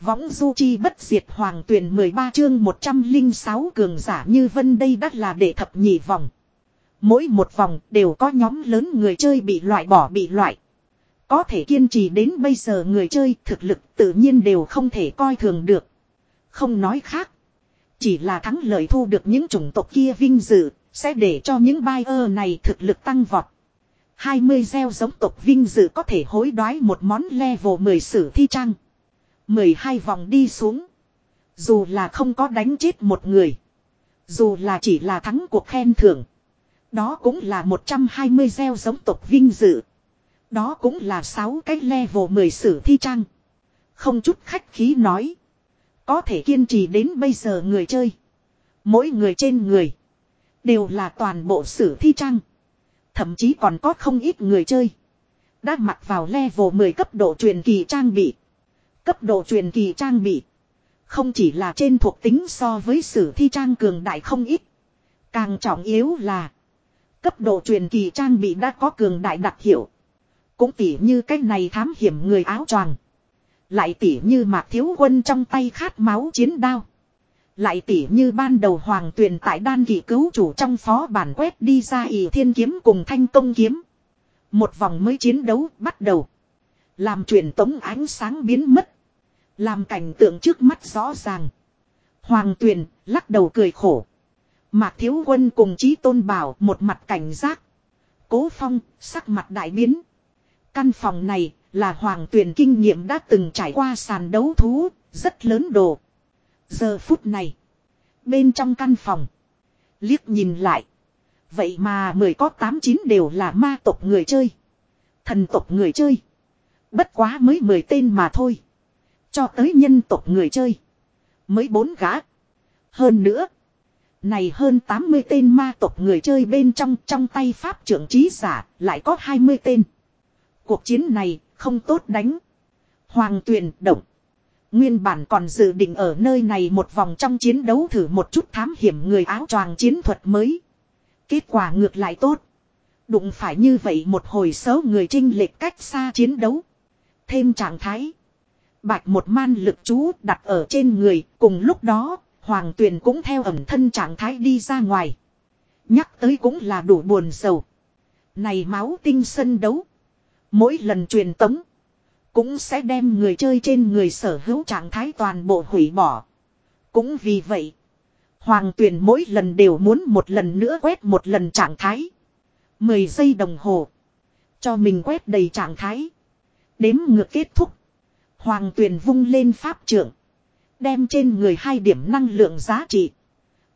Võng du chi bất diệt hoàng tuyển 13 chương 106 cường giả như vân đây đắt là để thập nhị vòng. Mỗi một vòng đều có nhóm lớn người chơi bị loại bỏ bị loại. Có thể kiên trì đến bây giờ người chơi thực lực tự nhiên đều không thể coi thường được. Không nói khác. Chỉ là thắng lợi thu được những chủng tộc kia vinh dự, sẽ để cho những buyer này thực lực tăng vọt. 20 gieo giống tộc vinh dự có thể hối đoái một món level 10 sử thi trang. 12 vòng đi xuống. Dù là không có đánh chết một người. Dù là chỉ là thắng cuộc khen thưởng. Đó cũng là 120 gieo giống tộc vinh dự. Đó cũng là 6 cái level 10 sử thi trang. Không chút khách khí nói. Có thể kiên trì đến bây giờ người chơi. Mỗi người trên người. Đều là toàn bộ sử thi trang. Thậm chí còn có không ít người chơi. Đã mặc vào level 10 cấp độ truyền kỳ trang bị. Cấp độ truyền kỳ trang bị. Không chỉ là trên thuộc tính so với sử thi trang cường đại không ít. Càng trọng yếu là. Cấp độ truyền kỳ trang bị đã có cường đại đặc hiệu. Cũng tỉ như cái này thám hiểm người áo choàng. Lại tỉ như mạc thiếu quân trong tay khát máu chiến đao. Lại tỉ như ban đầu hoàng tuyền tại đan kỳ cứu chủ trong phó bản quét đi ra ỷ thiên kiếm cùng thanh công kiếm. Một vòng mới chiến đấu bắt đầu. Làm truyền tống ánh sáng biến mất. Làm cảnh tượng trước mắt rõ ràng. Hoàng tuyền lắc đầu cười khổ. Mạc thiếu quân cùng chí tôn bảo một mặt cảnh giác. Cố phong sắc mặt đại biến. Căn phòng này là hoàng tuyền kinh nghiệm đã từng trải qua sàn đấu thú, rất lớn đồ. Giờ phút này, bên trong căn phòng, liếc nhìn lại. Vậy mà mười có tám chín đều là ma tộc người chơi. Thần tộc người chơi. Bất quá mới mười tên mà thôi. Cho tới nhân tộc người chơi. Mới bốn gã. Hơn nữa. Này hơn 80 tên ma tộc người chơi bên trong trong tay pháp trưởng trí giả lại có 20 tên. Cuộc chiến này không tốt đánh. Hoàng tuyền động. Nguyên bản còn dự định ở nơi này một vòng trong chiến đấu thử một chút thám hiểm người áo choàng chiến thuật mới. Kết quả ngược lại tốt. Đụng phải như vậy một hồi xấu người trinh lệch cách xa chiến đấu. Thêm trạng thái. Bạch một man lực chú đặt ở trên người. Cùng lúc đó, Hoàng Tuyền cũng theo ẩm thân trạng thái đi ra ngoài. Nhắc tới cũng là đủ buồn sầu. Này máu tinh sân đấu. Mỗi lần truyền tống. Cũng sẽ đem người chơi trên người sở hữu trạng thái toàn bộ hủy bỏ. Cũng vì vậy. Hoàng tuyền mỗi lần đều muốn một lần nữa quét một lần trạng thái. 10 giây đồng hồ. Cho mình quét đầy trạng thái. Đếm ngược kết thúc. Hoàng Tuyền vung lên pháp trưởng. Đem trên người hai điểm năng lượng giá trị.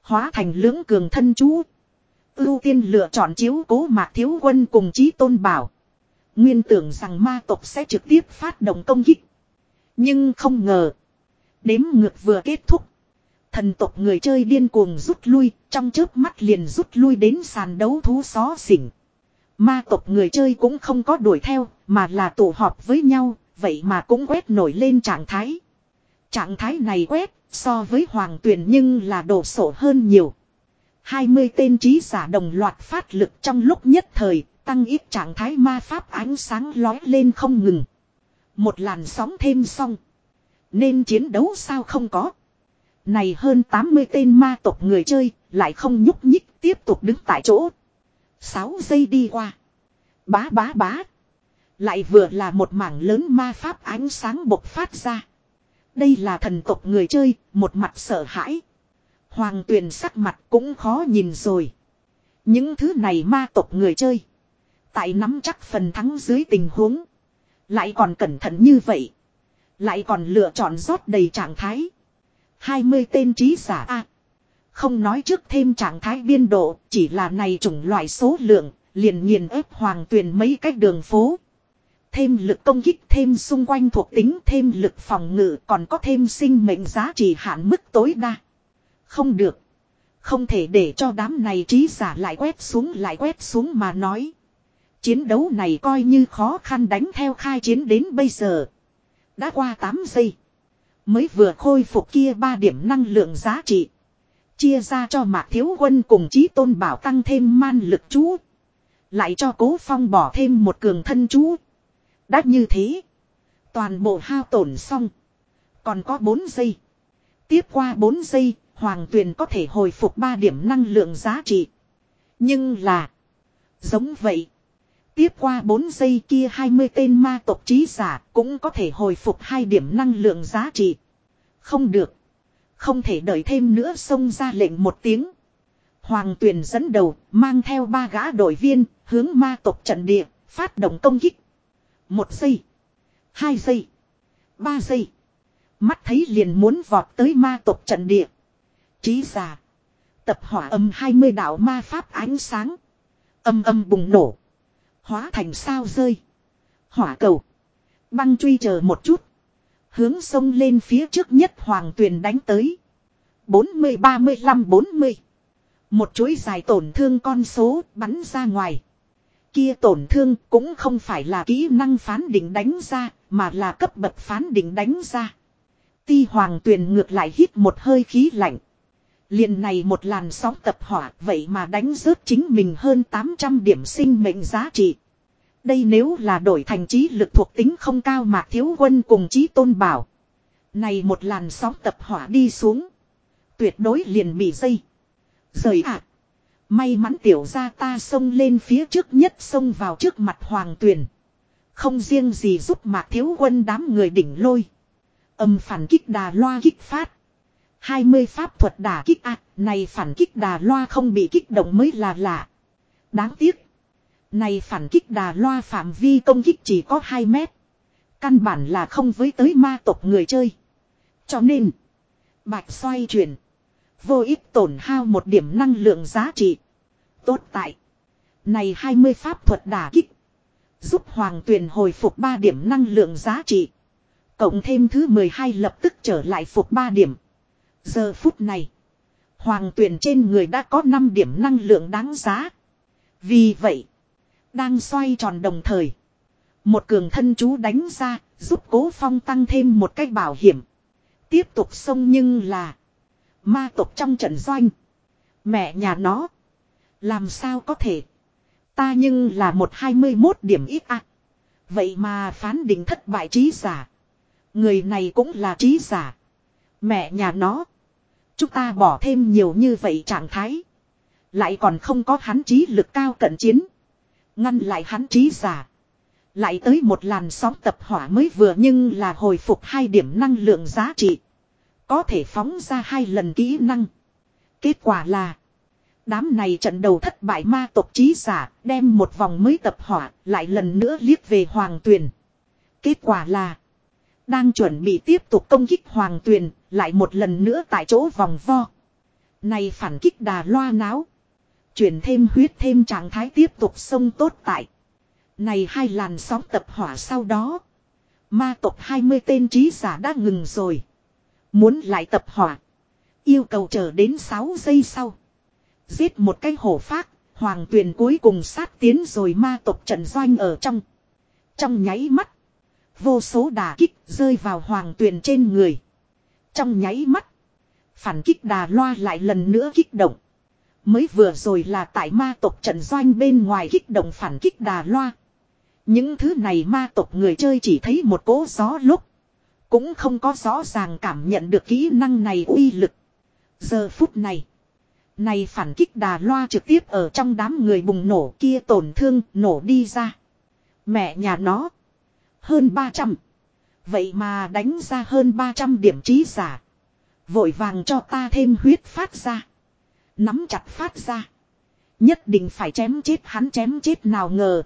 Hóa thành lưỡng cường thân chú. Ưu tiên lựa chọn chiếu cố mạc thiếu quân cùng chí tôn bảo. Nguyên tưởng rằng ma tộc sẽ trực tiếp phát động công kích. Nhưng không ngờ. Đếm ngược vừa kết thúc. Thần tộc người chơi điên cuồng rút lui, trong chớp mắt liền rút lui đến sàn đấu thú xó xỉnh. Ma tộc người chơi cũng không có đuổi theo, mà là tụ họp với nhau, vậy mà cũng quét nổi lên trạng thái. Trạng thái này quét, so với hoàng tuyển nhưng là đổ sổ hơn nhiều. 20 tên trí giả đồng loạt phát lực trong lúc nhất thời, Tăng ít trạng thái ma pháp ánh sáng lói lên không ngừng. Một làn sóng thêm xong. Nên chiến đấu sao không có. Này hơn 80 tên ma tộc người chơi, lại không nhúc nhích tiếp tục đứng tại chỗ. 6 giây đi qua. Bá bá bá. Lại vừa là một mảng lớn ma pháp ánh sáng bộc phát ra. Đây là thần tộc người chơi, một mặt sợ hãi. Hoàng tuyền sắc mặt cũng khó nhìn rồi. Những thứ này ma tộc người chơi. Tại nắm chắc phần thắng dưới tình huống. Lại còn cẩn thận như vậy. Lại còn lựa chọn rót đầy trạng thái. 20 tên trí giả A. không nói trước thêm trạng thái biên độ, chỉ là này chủng loại số lượng, liền nghiền ép hoàng tuyền mấy cách đường phố. Thêm lực công kích, thêm xung quanh thuộc tính, thêm lực phòng ngự, còn có thêm sinh mệnh giá trị hạn mức tối đa. Không được. Không thể để cho đám này trí giả lại quét xuống, lại quét xuống mà nói. Chiến đấu này coi như khó khăn đánh theo khai chiến đến bây giờ. Đã qua 8 giây. Mới vừa khôi phục kia 3 điểm năng lượng giá trị. Chia ra cho mạc thiếu quân cùng chí tôn bảo tăng thêm man lực chú. Lại cho cố phong bỏ thêm một cường thân chú. Đã như thế. Toàn bộ hao tổn xong. Còn có 4 giây. Tiếp qua 4 giây, Hoàng Tuyền có thể hồi phục 3 điểm năng lượng giá trị. Nhưng là. Giống vậy. Tiếp qua 4 giây kia 20 tên ma tộc trí giả cũng có thể hồi phục 2 điểm năng lượng giá trị. Không được. Không thể đợi thêm nữa xông ra lệnh một tiếng. Hoàng Tuyền dẫn đầu, mang theo ba gã đội viên, hướng ma tộc trận địa, phát động công kích. Một giây. Hai giây. Ba giây. Mắt thấy liền muốn vọt tới ma tộc trận địa. Chí giả. Tập hỏa âm 20 đạo ma pháp ánh sáng. Âm âm bùng nổ. Hóa thành sao rơi. Hỏa cầu. Băng truy chờ một chút. Hướng sông lên phía trước nhất hoàng tuyền đánh tới. 40 35 40. Một chuỗi dài tổn thương con số bắn ra ngoài. Kia tổn thương cũng không phải là kỹ năng phán định đánh ra, mà là cấp bậc phán định đánh ra. Ti hoàng tuyền ngược lại hít một hơi khí lạnh. liền này một làn sóng tập hỏa vậy mà đánh rớt chính mình hơn 800 điểm sinh mệnh giá trị. Đây nếu là đổi thành trí lực thuộc tính không cao mà thiếu quân cùng trí tôn bảo. Này một làn sóng tập hỏa đi xuống. Tuyệt đối liền bị dây. Rời ạ. May mắn tiểu ra ta xông lên phía trước nhất xông vào trước mặt hoàng tuyền. Không riêng gì giúp mạc thiếu quân đám người đỉnh lôi. Âm phản kích đà loa kích phát. 20 pháp thuật đà kích ác, này phản kích đà loa không bị kích động mới là lạ. Đáng tiếc. Này phản kích đà loa phạm vi công kích chỉ có 2 mét. Căn bản là không với tới ma tộc người chơi. Cho nên. Bạch xoay chuyển. Vô ích tổn hao một điểm năng lượng giá trị. Tốt tại. Này 20 pháp thuật đả kích. Giúp hoàng tuyền hồi phục 3 điểm năng lượng giá trị. Cộng thêm thứ 12 lập tức trở lại phục 3 điểm. Giờ phút này. Hoàng Tuyền trên người đã có 5 điểm năng lượng đáng giá. Vì vậy. Đang xoay tròn đồng thời. Một cường thân chú đánh ra. Giúp cố phong tăng thêm một cách bảo hiểm. Tiếp tục xông nhưng là. Ma tộc trong trận doanh. Mẹ nhà nó. Làm sao có thể. Ta nhưng là một hai mươi mốt điểm ít ạ. Vậy mà phán định thất bại trí giả. Người này cũng là trí giả. Mẹ nhà nó. Chúng ta bỏ thêm nhiều như vậy trạng thái. Lại còn không có hắn trí lực cao cận chiến. Ngăn lại hắn trí giả. Lại tới một làn sóng tập hỏa mới vừa nhưng là hồi phục hai điểm năng lượng giá trị. Có thể phóng ra hai lần kỹ năng. Kết quả là. Đám này trận đầu thất bại ma tộc trí giả đem một vòng mới tập hỏa lại lần nữa liếc về hoàng tuyền. Kết quả là. Đang chuẩn bị tiếp tục công kích hoàng tuyền lại một lần nữa tại chỗ vòng vo. Này phản kích đà loa náo. Chuyển thêm huyết thêm trạng thái tiếp tục sông tốt tại. Này hai làn sóng tập hỏa sau đó. Ma tộc 20 tên trí giả đã ngừng rồi. Muốn lại tập hỏa. Yêu cầu chờ đến 6 giây sau. Giết một cái hổ phát. Hoàng tuyền cuối cùng sát tiến rồi ma tộc trận doanh ở trong. Trong nháy mắt. Vô số đà kích rơi vào hoàng tuyền trên người. Trong nháy mắt. Phản kích đà loa lại lần nữa kích động. Mới vừa rồi là tại ma tộc trận doanh bên ngoài kích động phản kích đà loa. Những thứ này ma tộc người chơi chỉ thấy một cỗ gió lúc. Cũng không có rõ ràng cảm nhận được kỹ năng này uy lực. Giờ phút này. Này phản kích đà loa trực tiếp ở trong đám người bùng nổ kia tổn thương nổ đi ra. Mẹ nhà nó. Hơn 300. Vậy mà đánh ra hơn 300 điểm trí giả. Vội vàng cho ta thêm huyết phát ra. Nắm chặt phát ra. Nhất định phải chém chết hắn chém chết nào ngờ.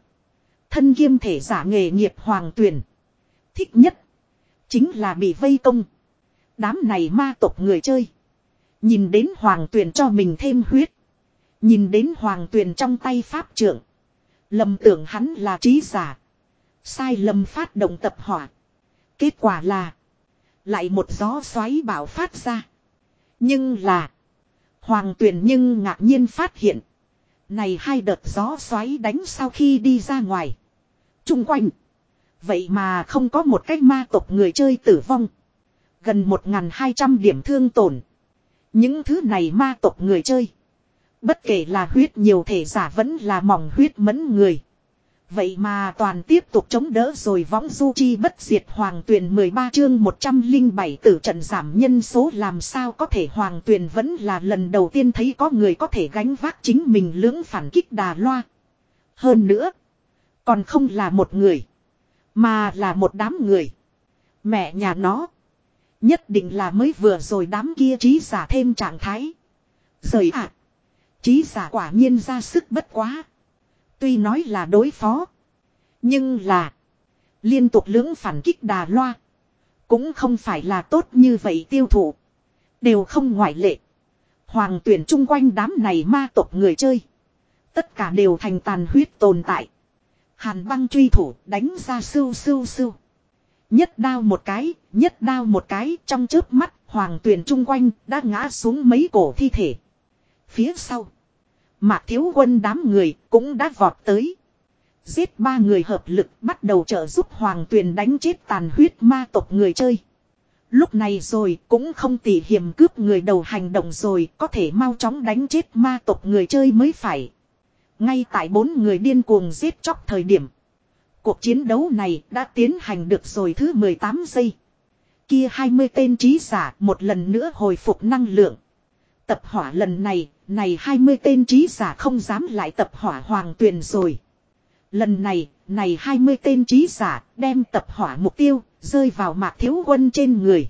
Thân kiêm thể giả nghề nghiệp hoàng tuyển. Thích nhất. Chính là bị vây công. Đám này ma tộc người chơi. Nhìn đến hoàng tuyền cho mình thêm huyết. Nhìn đến hoàng tuyền trong tay pháp trưởng. Lầm tưởng hắn là trí giả. Sai lầm phát động tập hỏa. Kết quả là. Lại một gió xoáy bảo phát ra. Nhưng là. Hoàng tuyền nhưng ngạc nhiên phát hiện. Này hai đợt gió xoáy đánh sau khi đi ra ngoài. Trung quanh. Vậy mà không có một cách ma tộc người chơi tử vong. Gần 1.200 điểm thương tổn. Những thứ này ma tộc người chơi. Bất kể là huyết nhiều thể giả vẫn là mỏng huyết mẫn người. Vậy mà toàn tiếp tục chống đỡ rồi võng du chi bất diệt hoàng tuyền 13 chương 107 tử trận giảm nhân số làm sao có thể hoàng tuyền vẫn là lần đầu tiên thấy có người có thể gánh vác chính mình lưỡng phản kích đà loa. Hơn nữa, còn không là một người, mà là một đám người. Mẹ nhà nó, nhất định là mới vừa rồi đám kia trí giả thêm trạng thái. Rời ạ, à, trí giả quả nhiên ra sức bất quá. Tuy nói là đối phó. Nhưng là. Liên tục lưỡng phản kích đà loa. Cũng không phải là tốt như vậy tiêu thụ. Đều không ngoại lệ. Hoàng tuyển chung quanh đám này ma tộc người chơi. Tất cả đều thành tàn huyết tồn tại. Hàn băng truy thủ đánh ra sưu sưu sưu. Nhất đao một cái, nhất đao một cái trong chớp mắt, hoàng Tuyền chung quanh đã ngã xuống mấy cổ thi thể. Phía sau. Mạc thiếu quân đám người cũng đã vọt tới. Giết ba người hợp lực bắt đầu trợ giúp hoàng tuyền đánh chết tàn huyết ma tộc người chơi. Lúc này rồi cũng không tỉ hiểm cướp người đầu hành động rồi có thể mau chóng đánh chết ma tộc người chơi mới phải. Ngay tại bốn người điên cuồng giết chóc thời điểm. Cuộc chiến đấu này đã tiến hành được rồi thứ 18 giây. Kia 20 tên trí giả một lần nữa hồi phục năng lượng. Tập hỏa lần này này 20 tên trí giả không dám lại tập hỏa hoàng tuyền rồi. Lần này, này 20 tên trí giả đem tập hỏa mục tiêu, rơi vào mạc thiếu quân trên người.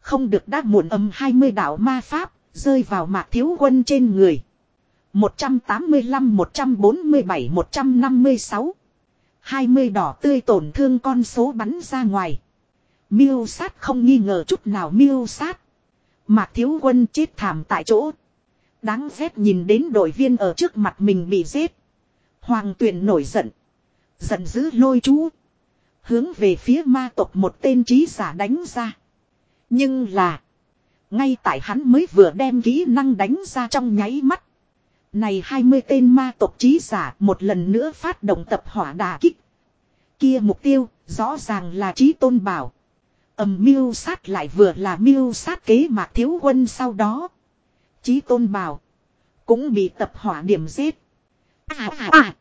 Không được đắc muộn âm 20 đạo ma pháp, rơi vào mạc thiếu quân trên người. 185, 147, 156. 20 đỏ tươi tổn thương con số bắn ra ngoài. Miêu sát không nghi ngờ chút nào miêu sát. Mạc thiếu quân chết thảm tại chỗ. Đáng ghét nhìn đến đội viên ở trước mặt mình bị giết. Hoàng tuyền nổi giận. Giận dữ lôi chú. Hướng về phía ma tộc một tên trí giả đánh ra. Nhưng là. Ngay tại hắn mới vừa đem kỹ năng đánh ra trong nháy mắt. Này 20 tên ma tộc trí giả một lần nữa phát động tập hỏa đà kích. Kia mục tiêu, rõ ràng là trí tôn bảo. Ẩm mưu sát lại vừa là mưu sát kế mạc thiếu quân sau đó. trí tôn bảo. Cũng bị tập hỏa điểm giết. À à à.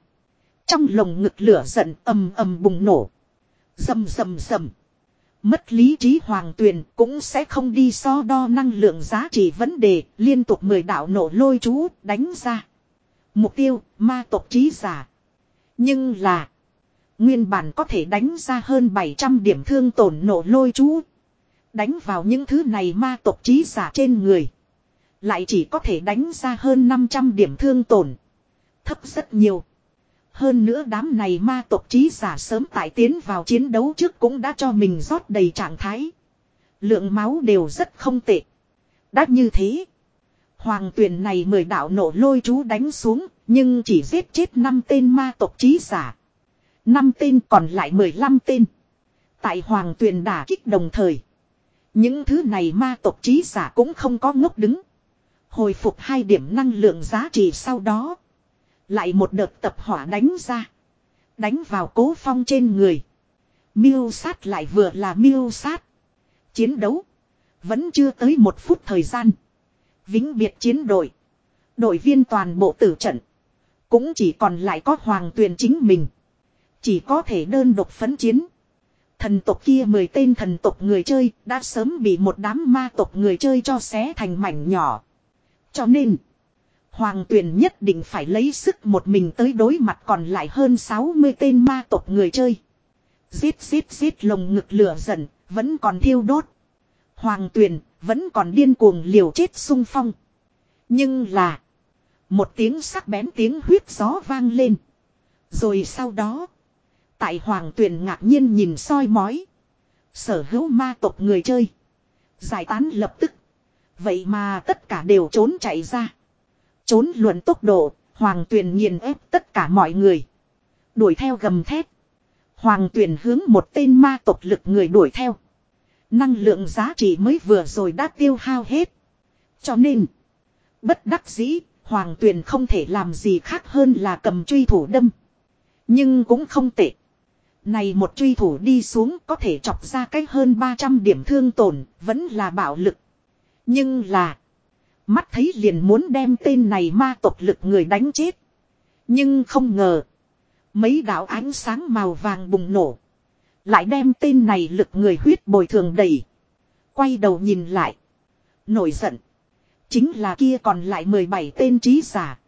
Trong lồng ngực lửa giận ầm ầm bùng nổ. Dầm dầm dầm. Mất lý trí hoàng tuyền cũng sẽ không đi so đo năng lượng giá trị vấn đề. Liên tục mười đạo nổ lôi chú đánh ra. Mục tiêu, ma tộc trí giả. Nhưng là. Nguyên bản có thể đánh ra hơn 700 điểm thương tổn nổ lôi chú. Đánh vào những thứ này ma tộc trí giả trên người. Lại chỉ có thể đánh ra hơn 500 điểm thương tổn. Thấp rất nhiều. Hơn nữa đám này ma tộc trí giả sớm tại tiến vào chiến đấu trước cũng đã cho mình rót đầy trạng thái. Lượng máu đều rất không tệ. Đã như thế. Hoàng tuyển này mười đạo nổ lôi chú đánh xuống, nhưng chỉ giết chết 5 tên ma tộc trí giả. 5 tên còn lại 15 tên. Tại hoàng tuyển đả kích đồng thời. Những thứ này ma tộc trí giả cũng không có ngốc đứng. Hồi phục hai điểm năng lượng giá trị sau đó. Lại một đợt tập hỏa đánh ra. Đánh vào cố phong trên người. Miêu sát lại vừa là miêu sát. Chiến đấu. Vẫn chưa tới một phút thời gian. Vĩnh biệt chiến đội. Đội viên toàn bộ tử trận. Cũng chỉ còn lại có hoàng tuyền chính mình. Chỉ có thể đơn độc phấn chiến. Thần tộc kia mười tên thần tộc người chơi đã sớm bị một đám ma tộc người chơi cho xé thành mảnh nhỏ. Cho nên, Hoàng Tuyền nhất định phải lấy sức một mình tới đối mặt còn lại hơn 60 tên ma tộc người chơi. Giết giết giết lồng ngực lửa giận, vẫn còn thiêu đốt. Hoàng Tuyền vẫn còn điên cuồng liều chết sung phong. Nhưng là, một tiếng sắc bén tiếng huyết gió vang lên. Rồi sau đó, tại Hoàng Tuyền ngạc nhiên nhìn soi mói. Sở hữu ma tộc người chơi. Giải tán lập tức. Vậy mà tất cả đều trốn chạy ra. Trốn luận tốc độ, hoàng tuyền nghiền ép tất cả mọi người. Đuổi theo gầm thét. Hoàng tuyền hướng một tên ma tộc lực người đuổi theo. Năng lượng giá trị mới vừa rồi đã tiêu hao hết. Cho nên, bất đắc dĩ, hoàng tuyền không thể làm gì khác hơn là cầm truy thủ đâm. Nhưng cũng không tệ. Này một truy thủ đi xuống có thể chọc ra cách hơn 300 điểm thương tổn, vẫn là bạo lực. Nhưng là. Mắt thấy liền muốn đem tên này ma tộc lực người đánh chết. Nhưng không ngờ. Mấy đạo ánh sáng màu vàng bùng nổ. Lại đem tên này lực người huyết bồi thường đầy. Quay đầu nhìn lại. Nổi giận. Chính là kia còn lại 17 tên trí giả.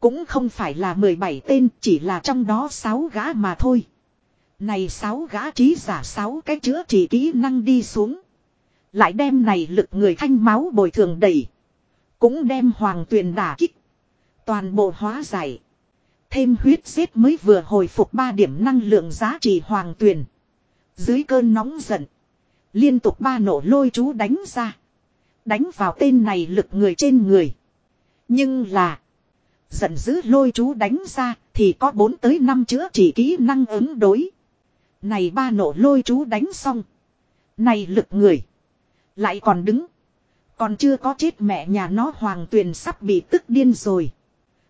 Cũng không phải là 17 tên, chỉ là trong đó 6 gã mà thôi. Này 6 gã trí giả 6 cái chữa trị kỹ năng đi xuống. Lại đem này lực người thanh máu bồi thường đầy. Cũng đem hoàng tuyền đả kích. Toàn bộ hóa giải. Thêm huyết giết mới vừa hồi phục 3 điểm năng lượng giá trị hoàng tuyền. Dưới cơn nóng giận. Liên tục ba nổ lôi chú đánh ra. Đánh vào tên này lực người trên người. Nhưng là. Giận dữ lôi chú đánh ra thì có 4 tới 5 chữa chỉ kỹ năng ứng đối. Này ba nổ lôi chú đánh xong. Này lực người. Lại còn đứng. Còn chưa có chết mẹ nhà nó hoàng tuyền sắp bị tức điên rồi.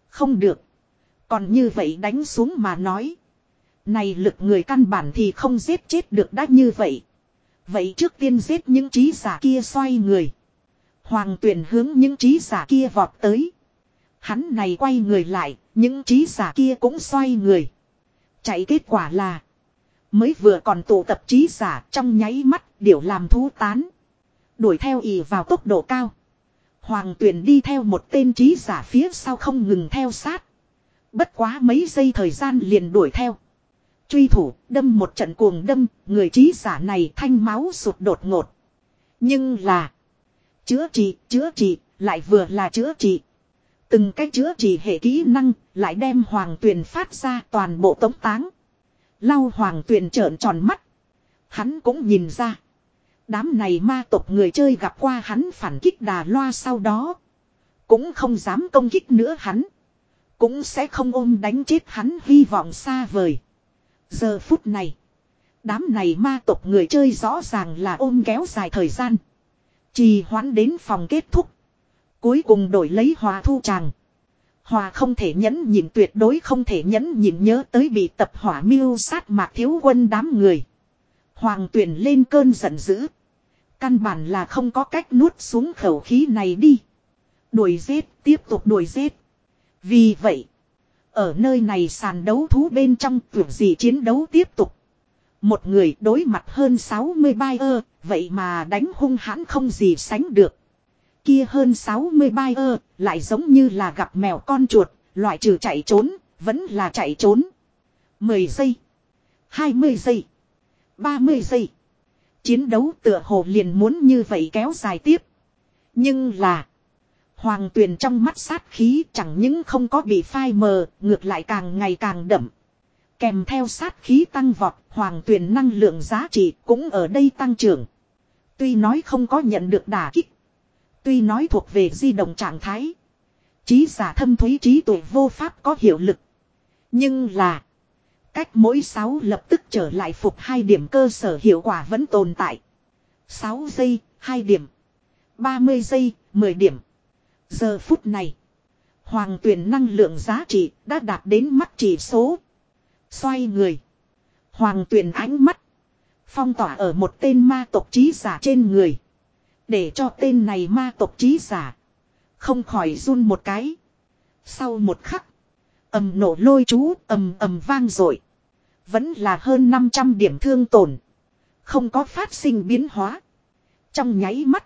Không được. Còn như vậy đánh xuống mà nói. Này lực người căn bản thì không giết chết được đã như vậy. Vậy trước tiên giết những trí giả kia xoay người. Hoàng tuyển hướng những trí giả kia vọt tới. Hắn này quay người lại, những trí giả kia cũng xoay người. Chạy kết quả là. Mới vừa còn tụ tập trí giả trong nháy mắt, điểu làm thú tán. Đuổi theo ì vào tốc độ cao. Hoàng tuyển đi theo một tên trí giả phía sau không ngừng theo sát. Bất quá mấy giây thời gian liền đuổi theo. Truy thủ, đâm một trận cuồng đâm, người trí giả này thanh máu sụt đột ngột. Nhưng là... Chữa trị, chữa trị, lại vừa là chữa trị. Từng cái chữa trị hệ kỹ năng, lại đem hoàng tuyền phát ra toàn bộ tống táng. Lau hoàng tuyền trợn tròn mắt. Hắn cũng nhìn ra. Đám này ma tộc người chơi gặp qua hắn phản kích đà loa sau đó. Cũng không dám công kích nữa hắn. Cũng sẽ không ôm đánh chết hắn hy vọng xa vời. Giờ phút này. Đám này ma tộc người chơi rõ ràng là ôm kéo dài thời gian. Trì hoãn đến phòng kết thúc. Cuối cùng đổi lấy hòa thu tràng. Hòa không thể nhẫn nhịn, tuyệt đối không thể nhẫn nhịn nhớ tới bị tập hỏa miêu sát mạc thiếu quân đám người. Hoàng tuyển lên cơn giận dữ. Căn bản là không có cách nuốt xuống khẩu khí này đi. Đuổi giết, tiếp tục đuổi giết. Vì vậy, ở nơi này sàn đấu thú bên trong tưởng gì chiến đấu tiếp tục. Một người đối mặt hơn 60 bai ơ, vậy mà đánh hung hãn không gì sánh được. Kia hơn 60 bai ơ, lại giống như là gặp mèo con chuột, loại trừ chạy trốn, vẫn là chạy trốn. 10 giây, 20 giây, 30 giây. Chiến đấu tựa hồ liền muốn như vậy kéo dài tiếp. Nhưng là Hoàng tuyền trong mắt sát khí chẳng những không có bị phai mờ, ngược lại càng ngày càng đậm. Kèm theo sát khí tăng vọt, hoàng tuyền năng lượng giá trị cũng ở đây tăng trưởng. Tuy nói không có nhận được đả kích. Tuy nói thuộc về di động trạng thái. Trí giả thâm thúy trí tuệ vô pháp có hiệu lực. Nhưng là. Cách mỗi 6 lập tức trở lại phục hai điểm cơ sở hiệu quả vẫn tồn tại. 6 giây, 2 điểm. 30 giây, 10 điểm. Giờ phút này. Hoàng tuyển năng lượng giá trị đã đạt đến mắt chỉ số. Xoay người. Hoàng tuyển ánh mắt. Phong tỏa ở một tên ma tộc trí giả trên người. Để cho tên này ma tộc trí giả. Không khỏi run một cái. Sau một khắc ầm nổ lôi chú ầm ầm vang rồi. Vẫn là hơn 500 điểm thương tổn. Không có phát sinh biến hóa. Trong nháy mắt.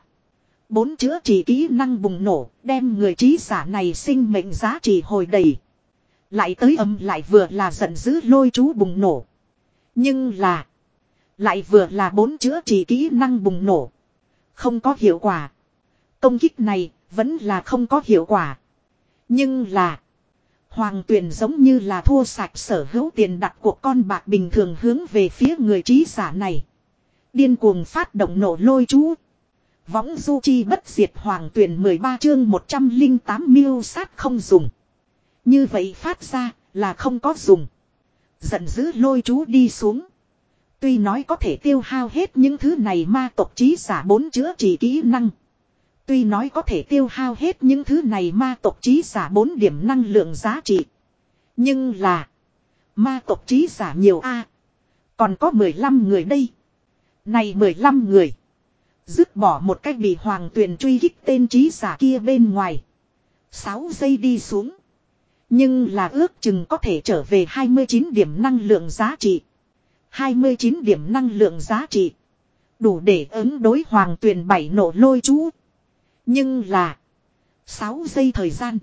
Bốn chữa trị kỹ năng bùng nổ, đem người trí giả này sinh mệnh giá trị hồi đầy. Lại tới âm lại vừa là giận dữ lôi chú bùng nổ. Nhưng là, lại vừa là bốn chữa trị kỹ năng bùng nổ. Không có hiệu quả. Công kích này vẫn là không có hiệu quả. Nhưng là, Hoàng tuyển giống như là thua sạch sở hữu tiền đặt của con bạc bình thường hướng về phía người trí giả này. Điên cuồng phát động nổ lôi chú. Võng du chi bất diệt hoàng tuyển 13 chương 108 miêu sát không dùng. Như vậy phát ra là không có dùng. Giận dữ lôi chú đi xuống. Tuy nói có thể tiêu hao hết những thứ này ma tộc trí giả bốn chữa trị kỹ năng. Tuy nói có thể tiêu hao hết những thứ này ma tộc trí giả bốn điểm năng lượng giá trị. Nhưng là. Ma tộc trí giả nhiều a Còn có 15 người đây. Này 15 người. Dứt bỏ một cách bị hoàng tuyền truy kích tên trí giả kia bên ngoài. 6 giây đi xuống. Nhưng là ước chừng có thể trở về 29 điểm năng lượng giá trị. 29 điểm năng lượng giá trị. Đủ để ứng đối hoàng tuyền bảy nổ lôi chú. Nhưng là. 6 giây thời gian.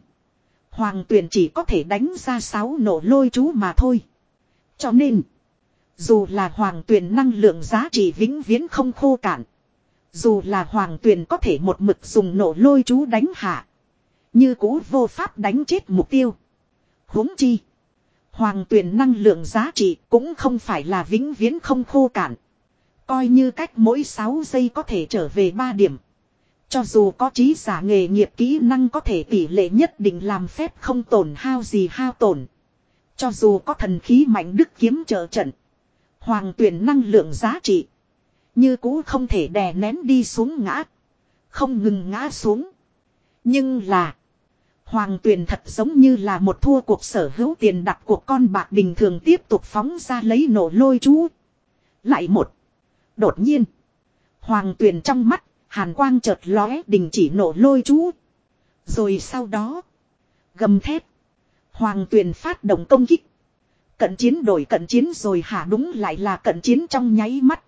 Hoàng tuyền chỉ có thể đánh ra 6 nổ lôi chú mà thôi. Cho nên. Dù là hoàng tuyền năng lượng giá trị vĩnh viễn không khô cạn. Dù là hoàng tuyền có thể một mực dùng nổ lôi chú đánh hạ. Như cũ vô pháp đánh chết mục tiêu. huống chi. Hoàng tuyền năng lượng giá trị cũng không phải là vĩnh viễn không khô cạn. Coi như cách mỗi 6 giây có thể trở về 3 điểm. Cho dù có trí giả nghề nghiệp kỹ năng có thể tỷ lệ nhất định làm phép không tổn hao gì hao tổn. Cho dù có thần khí mạnh đức kiếm trợ trận. Hoàng tuyển năng lượng giá trị. Như cũ không thể đè nén đi xuống ngã. Không ngừng ngã xuống. Nhưng là. Hoàng tuyển thật giống như là một thua cuộc sở hữu tiền đặt cuộc con bạc bình thường tiếp tục phóng ra lấy nổ lôi chú. Lại một. Đột nhiên. Hoàng tuyển trong mắt. Hàn quang chợt lóe, đình chỉ nổ lôi chú. Rồi sau đó. Gầm thép. Hoàng Tuyền phát động công kích. Cận chiến đổi cận chiến rồi hả đúng lại là cận chiến trong nháy mắt.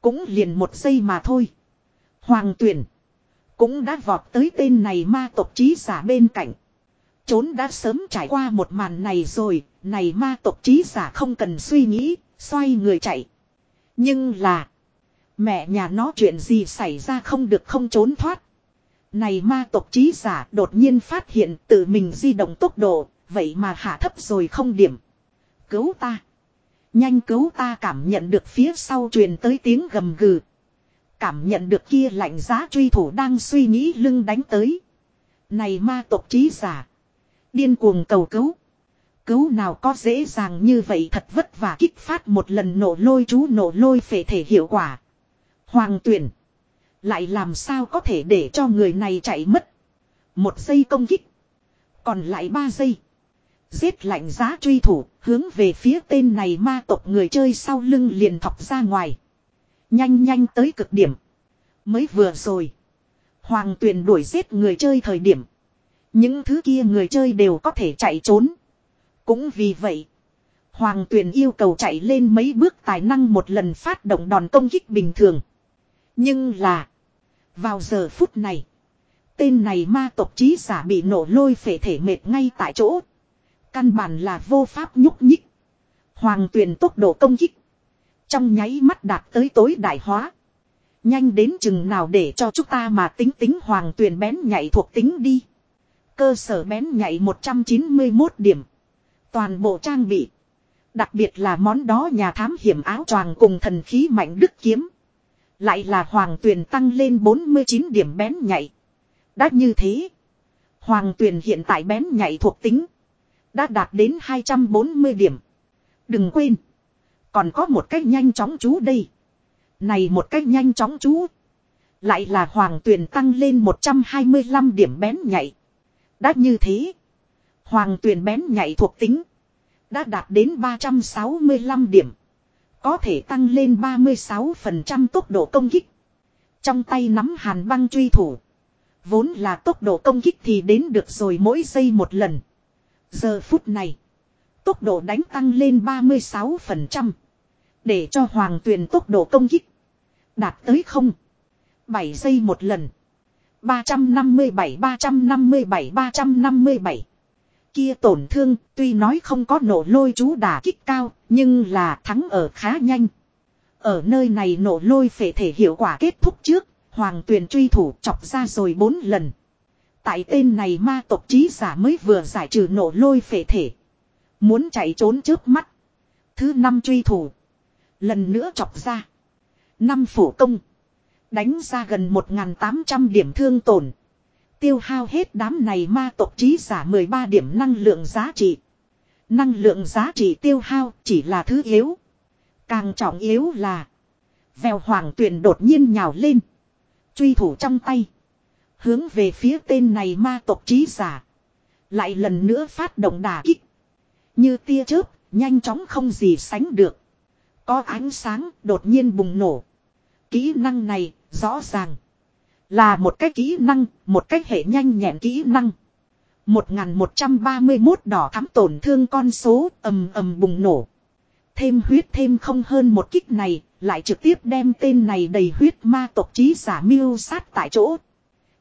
Cũng liền một giây mà thôi. Hoàng tuyển. Cũng đã vọt tới tên này ma tộc trí giả bên cạnh. Trốn đã sớm trải qua một màn này rồi. Này ma tộc trí giả không cần suy nghĩ. Xoay người chạy. Nhưng là. Mẹ nhà nó chuyện gì xảy ra không được không trốn thoát. Này ma tộc trí giả đột nhiên phát hiện tự mình di động tốc độ. Vậy mà hạ thấp rồi không điểm. Cứu ta. Nhanh cứu ta cảm nhận được phía sau truyền tới tiếng gầm gừ. Cảm nhận được kia lạnh giá truy thủ đang suy nghĩ lưng đánh tới. Này ma tộc trí giả. Điên cuồng cầu cứu. Cứu nào có dễ dàng như vậy thật vất vả kích phát một lần nổ lôi chú nổ lôi phải thể hiệu quả. Hoàng tuyển. Lại làm sao có thể để cho người này chạy mất. Một giây công kích. Còn lại ba giây. Giết lạnh giá truy thủ, hướng về phía tên này ma tộc người chơi sau lưng liền thọc ra ngoài. Nhanh nhanh tới cực điểm. Mới vừa rồi. Hoàng tuyền đuổi giết người chơi thời điểm. Những thứ kia người chơi đều có thể chạy trốn. Cũng vì vậy. Hoàng tuyền yêu cầu chạy lên mấy bước tài năng một lần phát động đòn công kích bình thường. Nhưng là. Vào giờ phút này. Tên này ma tộc trí giả bị nổ lôi phể thể mệt ngay tại chỗ. Căn bản là vô pháp nhúc nhích. Hoàng tuyền tốc độ công kích. Trong nháy mắt đạt tới tối đại hóa. Nhanh đến chừng nào để cho chúng ta mà tính tính hoàng tuyền bén nhảy thuộc tính đi. Cơ sở bén nhảy 191 điểm. Toàn bộ trang bị. Đặc biệt là món đó nhà thám hiểm áo choàng cùng thần khí mạnh đức kiếm. Lại là hoàng tuyền tăng lên 49 điểm bén nhảy. Đã như thế. Hoàng tuyền hiện tại bén nhảy thuộc tính. Đã đạt đến 240 điểm. Đừng quên. Còn có một cách nhanh chóng chú đây. Này một cách nhanh chóng chú. Lại là hoàng tuyền tăng lên 125 điểm bén nhạy. Đã như thế. Hoàng tuyền bén nhạy thuộc tính. Đã đạt đến 365 điểm. Có thể tăng lên 36% tốc độ công kích. Trong tay nắm hàn băng truy thủ. Vốn là tốc độ công kích thì đến được rồi mỗi giây một lần. Giờ phút này. Tốc độ đánh tăng lên 36%. Để cho hoàng tuyền tốc độ công kích. Đạt tới không. 7 giây một lần. 357 357 357 Kia tổn thương tuy nói không có nổ lôi chú đả kích cao nhưng là thắng ở khá nhanh. Ở nơi này nổ lôi phệ thể hiệu quả kết thúc trước, hoàng tuyền truy thủ chọc ra rồi bốn lần. Tại tên này ma tộc trí giả mới vừa giải trừ nổ lôi phệ thể. Muốn chạy trốn trước mắt. Thứ năm truy thủ. Lần nữa chọc ra. Năm phủ công. Đánh ra gần 1.800 điểm thương tổn. Tiêu hao hết đám này ma tộc trí giả 13 điểm năng lượng giá trị. Năng lượng giá trị tiêu hao chỉ là thứ yếu. Càng trọng yếu là. Vèo hoàng tuyển đột nhiên nhào lên. Truy thủ trong tay. Hướng về phía tên này ma tộc trí giả. Lại lần nữa phát động đà kích. Như tia chớp, nhanh chóng không gì sánh được. Có ánh sáng đột nhiên bùng nổ. Kỹ năng này, rõ ràng. Là một cái kỹ năng, một cách hệ nhanh nhẹn kỹ năng. 1131 đỏ thắm tổn thương con số ầm ầm bùng nổ. Thêm huyết thêm không hơn một kích này, lại trực tiếp đem tên này đầy huyết ma tộc trí giả miêu sát tại chỗ.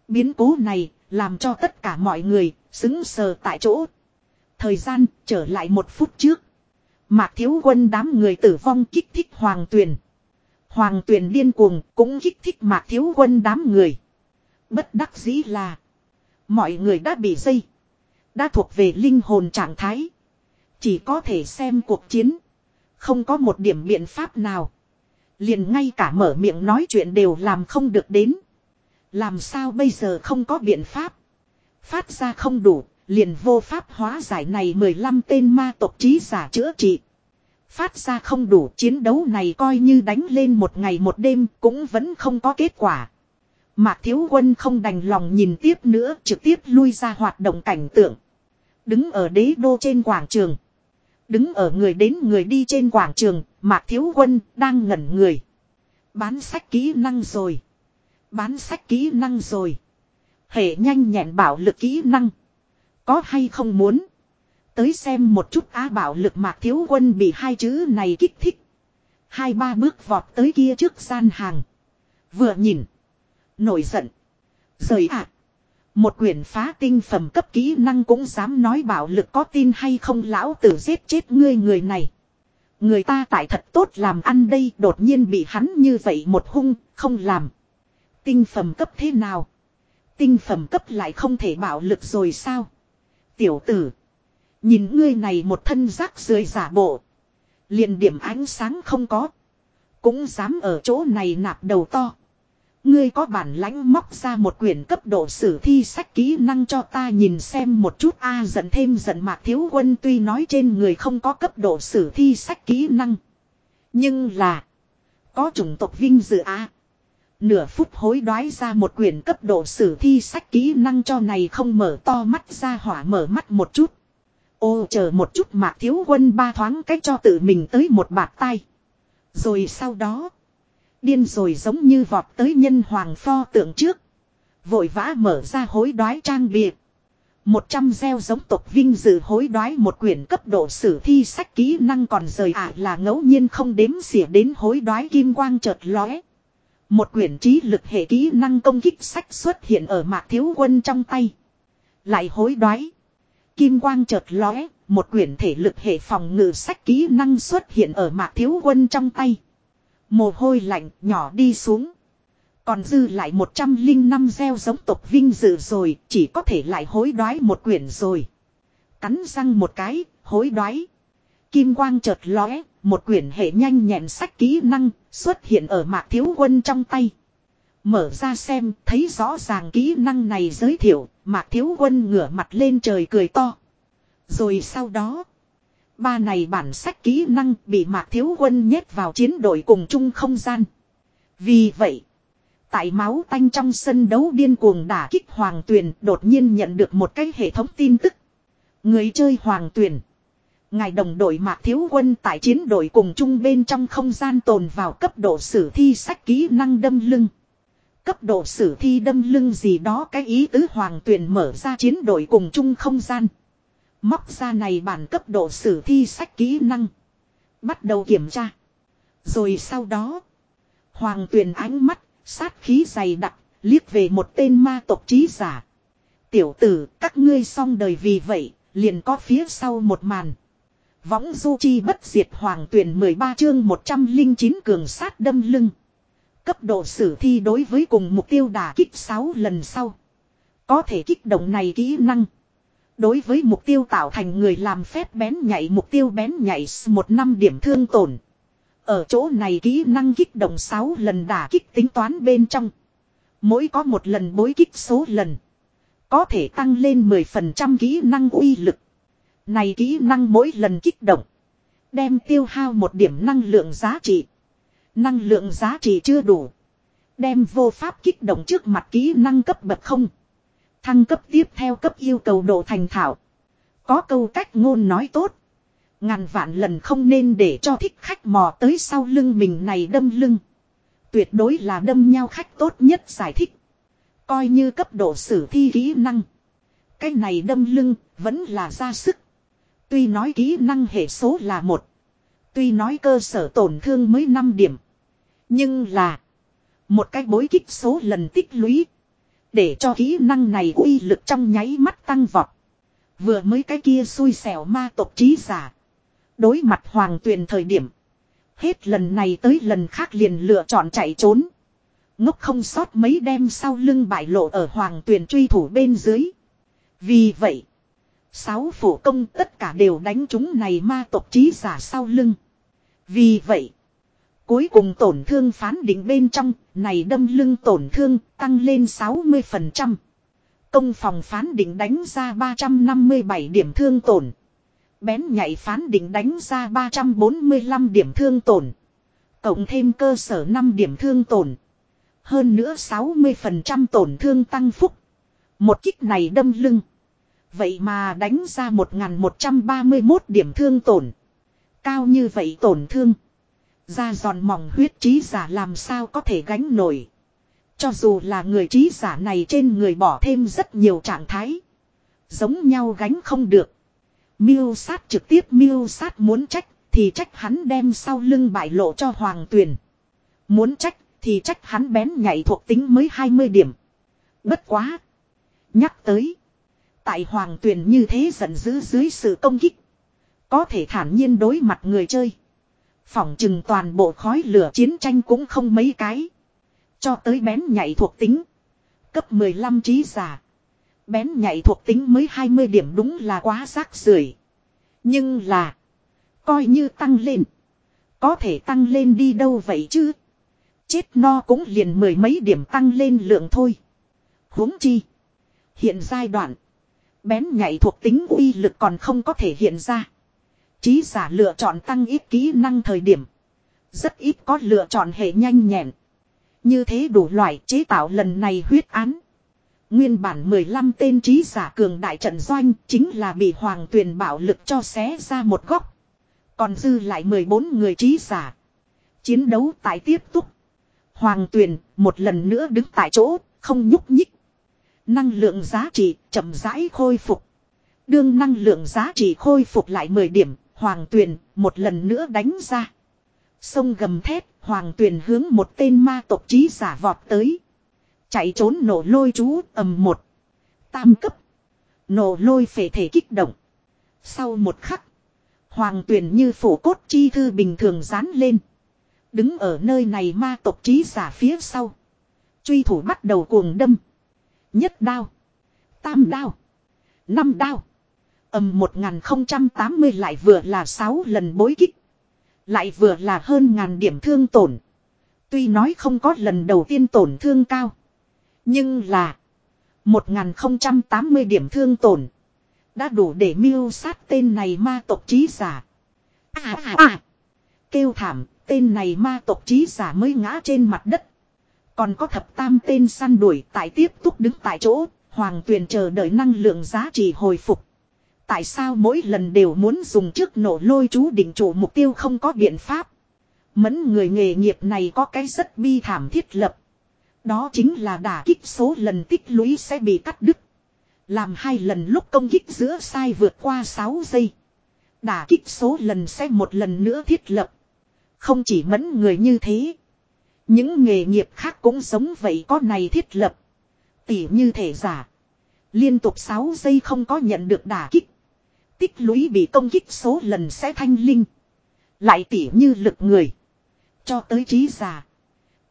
Biến cố này, làm cho tất cả mọi người, xứng sờ tại chỗ. Thời gian, trở lại một phút trước. Mạc thiếu quân đám người tử vong kích thích hoàng tuyền. Hoàng tuyền điên cuồng cũng kích thích mạc thiếu quân đám người. Bất đắc dĩ là. Mọi người đã bị dây. Đã thuộc về linh hồn trạng thái. Chỉ có thể xem cuộc chiến. Không có một điểm biện pháp nào. Liền ngay cả mở miệng nói chuyện đều làm không được đến. Làm sao bây giờ không có biện pháp. Phát ra không đủ, liền vô pháp hóa giải này 15 tên ma tộc trí giả chữa trị. Phát ra không đủ chiến đấu này coi như đánh lên một ngày một đêm cũng vẫn không có kết quả. Mạc Thiếu Quân không đành lòng nhìn tiếp nữa trực tiếp lui ra hoạt động cảnh tượng. Đứng ở đế đô trên quảng trường. Đứng ở người đến người đi trên quảng trường, Mạc Thiếu Quân đang ngẩn người. Bán sách kỹ năng rồi. Bán sách kỹ năng rồi. Hệ nhanh nhẹn bảo lực kỹ năng. Có hay không muốn. Tới xem một chút á bảo lực Mạc Thiếu Quân bị hai chữ này kích thích. Hai ba bước vọt tới kia trước gian hàng. Vừa nhìn. Nổi giận. Rời ạ. Một quyển phá tinh phẩm cấp kỹ năng cũng dám nói bảo lực có tin hay không lão tử giết chết ngươi người này. Người ta tại thật tốt làm ăn đây đột nhiên bị hắn như vậy một hung, không làm. Tinh phẩm cấp thế nào? Tinh phẩm cấp lại không thể bảo lực rồi sao? Tiểu tử. Nhìn ngươi này một thân rác rưởi giả bộ. liền điểm ánh sáng không có. Cũng dám ở chỗ này nạp đầu to. Ngươi có bản lãnh móc ra một quyển cấp độ sử thi sách kỹ năng cho ta nhìn xem một chút a à, giận thêm giận mạc thiếu quân tuy nói trên người không có cấp độ sử thi sách kỹ năng. Nhưng là. Có chủng tộc vinh dự à? Nửa phút hối đoái ra một quyển cấp độ sử thi sách kỹ năng cho này không mở to mắt ra hỏa mở mắt một chút. Ô, chờ một chút mạc thiếu quân ba thoáng cách cho tự mình tới một bạt tay. Rồi sau đó. Điên rồi giống như vọt tới nhân hoàng pho tượng trước. Vội vã mở ra hối đoái trang bìa. Một trăm gieo giống tộc vinh dự hối đoái một quyển cấp độ sử thi sách kỹ năng còn rời ả là ngẫu nhiên không đếm xỉa đến hối đoái kim quang chợt lóe. Một quyển trí lực hệ kỹ năng công kích sách xuất hiện ở mạc thiếu quân trong tay. Lại hối đoái. Kim quang chợt lóe, một quyển thể lực hệ phòng ngự sách kỹ năng xuất hiện ở mạc thiếu quân trong tay. Mồ hôi lạnh nhỏ đi xuống. Còn dư lại 105 gieo giống tộc vinh dự rồi, chỉ có thể lại hối đoái một quyển rồi. Cắn răng một cái, hối đoái. Kim quang chợt lóe, một quyển hệ nhanh nhẹn sách kỹ năng xuất hiện ở mạc thiếu quân trong tay. Mở ra xem, thấy rõ ràng kỹ năng này giới thiệu, mạc thiếu quân ngửa mặt lên trời cười to. Rồi sau đó, ba này bản sách kỹ năng bị mạc thiếu quân nhét vào chiến đội cùng chung không gian. Vì vậy, tại máu tanh trong sân đấu điên cuồng đả kích hoàng tuyền đột nhiên nhận được một cái hệ thống tin tức. Người chơi hoàng tuyền Ngài đồng đội Mạc Thiếu Quân tại chiến đội cùng chung bên trong không gian tồn vào cấp độ sử thi sách kỹ năng đâm lưng. Cấp độ sử thi đâm lưng gì đó cái ý tứ hoàng tuyển mở ra chiến đội cùng chung không gian. Móc ra này bản cấp độ sử thi sách kỹ năng. Bắt đầu kiểm tra. Rồi sau đó. Hoàng tuyển ánh mắt, sát khí dày đặc, liếc về một tên ma tộc trí giả. Tiểu tử, các ngươi xong đời vì vậy, liền có phía sau một màn. Võng du chi bất diệt hoàng tuyển 13 chương 109 cường sát đâm lưng. Cấp độ sử thi đối với cùng mục tiêu đả kích 6 lần sau. Có thể kích động này kỹ năng. Đối với mục tiêu tạo thành người làm phép bén nhảy mục tiêu bén nhảy một năm điểm thương tổn. Ở chỗ này kỹ năng kích động 6 lần đả kích tính toán bên trong. Mỗi có một lần bối kích số lần. Có thể tăng lên 10% kỹ năng uy lực. Này kỹ năng mỗi lần kích động. Đem tiêu hao một điểm năng lượng giá trị. Năng lượng giá trị chưa đủ. Đem vô pháp kích động trước mặt kỹ năng cấp bậc không. Thăng cấp tiếp theo cấp yêu cầu độ thành thạo. Có câu cách ngôn nói tốt. Ngàn vạn lần không nên để cho thích khách mò tới sau lưng mình này đâm lưng. Tuyệt đối là đâm nhau khách tốt nhất giải thích. Coi như cấp độ sử thi kỹ năng. Cái này đâm lưng, vẫn là ra sức. Tuy nói kỹ năng hệ số là một. Tuy nói cơ sở tổn thương mới 5 điểm. Nhưng là. Một cái bối kích số lần tích lũy. Để cho kỹ năng này uy lực trong nháy mắt tăng vọt. Vừa mới cái kia xui xẻo ma tộc trí giả. Đối mặt hoàng tuyền thời điểm. Hết lần này tới lần khác liền lựa chọn chạy trốn. Ngốc không sót mấy đem sau lưng bại lộ ở hoàng tuyền truy thủ bên dưới. Vì vậy. Sáu phủ công tất cả đều đánh chúng này ma tộc trí giả sau lưng. Vì vậy. Cuối cùng tổn thương phán định bên trong, này đâm lưng tổn thương tăng lên 60%. Công phòng phán định đánh ra 357 điểm thương tổn. Bén nhạy phán định đánh ra 345 điểm thương tổn. Cộng thêm cơ sở 5 điểm thương tổn. Hơn nữa 60% tổn thương tăng phúc. Một kích này đâm lưng. Vậy mà đánh ra 1.131 điểm thương tổn. Cao như vậy tổn thương. Da giòn mỏng huyết trí giả làm sao có thể gánh nổi. Cho dù là người trí giả này trên người bỏ thêm rất nhiều trạng thái. Giống nhau gánh không được. Miêu sát trực tiếp miêu sát muốn trách, thì trách hắn đem sau lưng bại lộ cho hoàng tuyền. Muốn trách, thì trách hắn bén nhảy thuộc tính mới 20 điểm. Bất quá. Nhắc tới. Tại hoàng tuyền như thế giận dữ dưới sự công kích. Có thể thản nhiên đối mặt người chơi. Phỏng chừng toàn bộ khói lửa chiến tranh cũng không mấy cái. Cho tới bén nhạy thuộc tính. Cấp 15 trí giả. Bén nhạy thuộc tính mới 20 điểm đúng là quá rác rưởi Nhưng là. Coi như tăng lên. Có thể tăng lên đi đâu vậy chứ. Chết no cũng liền mười mấy điểm tăng lên lượng thôi. huống chi. Hiện giai đoạn. Bén nhạy thuộc tính uy lực còn không có thể hiện ra. Trí giả lựa chọn tăng ít kỹ năng thời điểm. Rất ít có lựa chọn hệ nhanh nhẹn. Như thế đủ loại chế tạo lần này huyết án. Nguyên bản 15 tên trí giả cường đại trận doanh chính là bị hoàng tuyền bạo lực cho xé ra một góc. Còn dư lại 14 người trí giả. Chiến đấu tại tiếp tục. Hoàng tuyền một lần nữa đứng tại chỗ, không nhúc nhích. Năng lượng giá trị chậm rãi khôi phục. Đương năng lượng giá trị khôi phục lại 10 điểm, Hoàng Tuyền một lần nữa đánh ra. Sông gầm thét, Hoàng Tuyền hướng một tên ma tộc trí giả vọt tới. Chạy trốn nổ lôi chú ầm một. Tam cấp. Nổ lôi phệ thể kích động. Sau một khắc. Hoàng Tuyền như phủ cốt chi thư bình thường dán lên. Đứng ở nơi này ma tộc trí giả phía sau. Truy thủ bắt đầu cuồng đâm. Nhất đao. Tam đao. Năm đao ầm 1080 lại vừa là 6 lần bối kích. Lại vừa là hơn ngàn điểm thương tổn. Tuy nói không có lần đầu tiên tổn thương cao. Nhưng là 1080 điểm thương tổn. Đã đủ để miêu sát tên này ma tộc trí giả. À à à. Kêu thảm, tên này ma tộc trí giả mới ngã trên mặt đất. Còn có thập tam tên săn đuổi tại tiếp tục đứng tại chỗ, hoàng tuyền chờ đợi năng lượng giá trị hồi phục. Tại sao mỗi lần đều muốn dùng trước nổ lôi chú định chủ mục tiêu không có biện pháp. Mẫn người nghề nghiệp này có cái rất bi thảm thiết lập. Đó chính là đả kích số lần tích lũy sẽ bị cắt đứt. Làm hai lần lúc công kích giữa sai vượt qua 6 giây. Đả kích số lần sẽ một lần nữa thiết lập. Không chỉ mẫn người như thế. Những nghề nghiệp khác cũng giống vậy có này thiết lập. Tỉ như thể giả. Liên tục 6 giây không có nhận được đả kích. Tích lũy bị công kích số lần sẽ thanh linh. Lại tỉ như lực người. Cho tới trí già.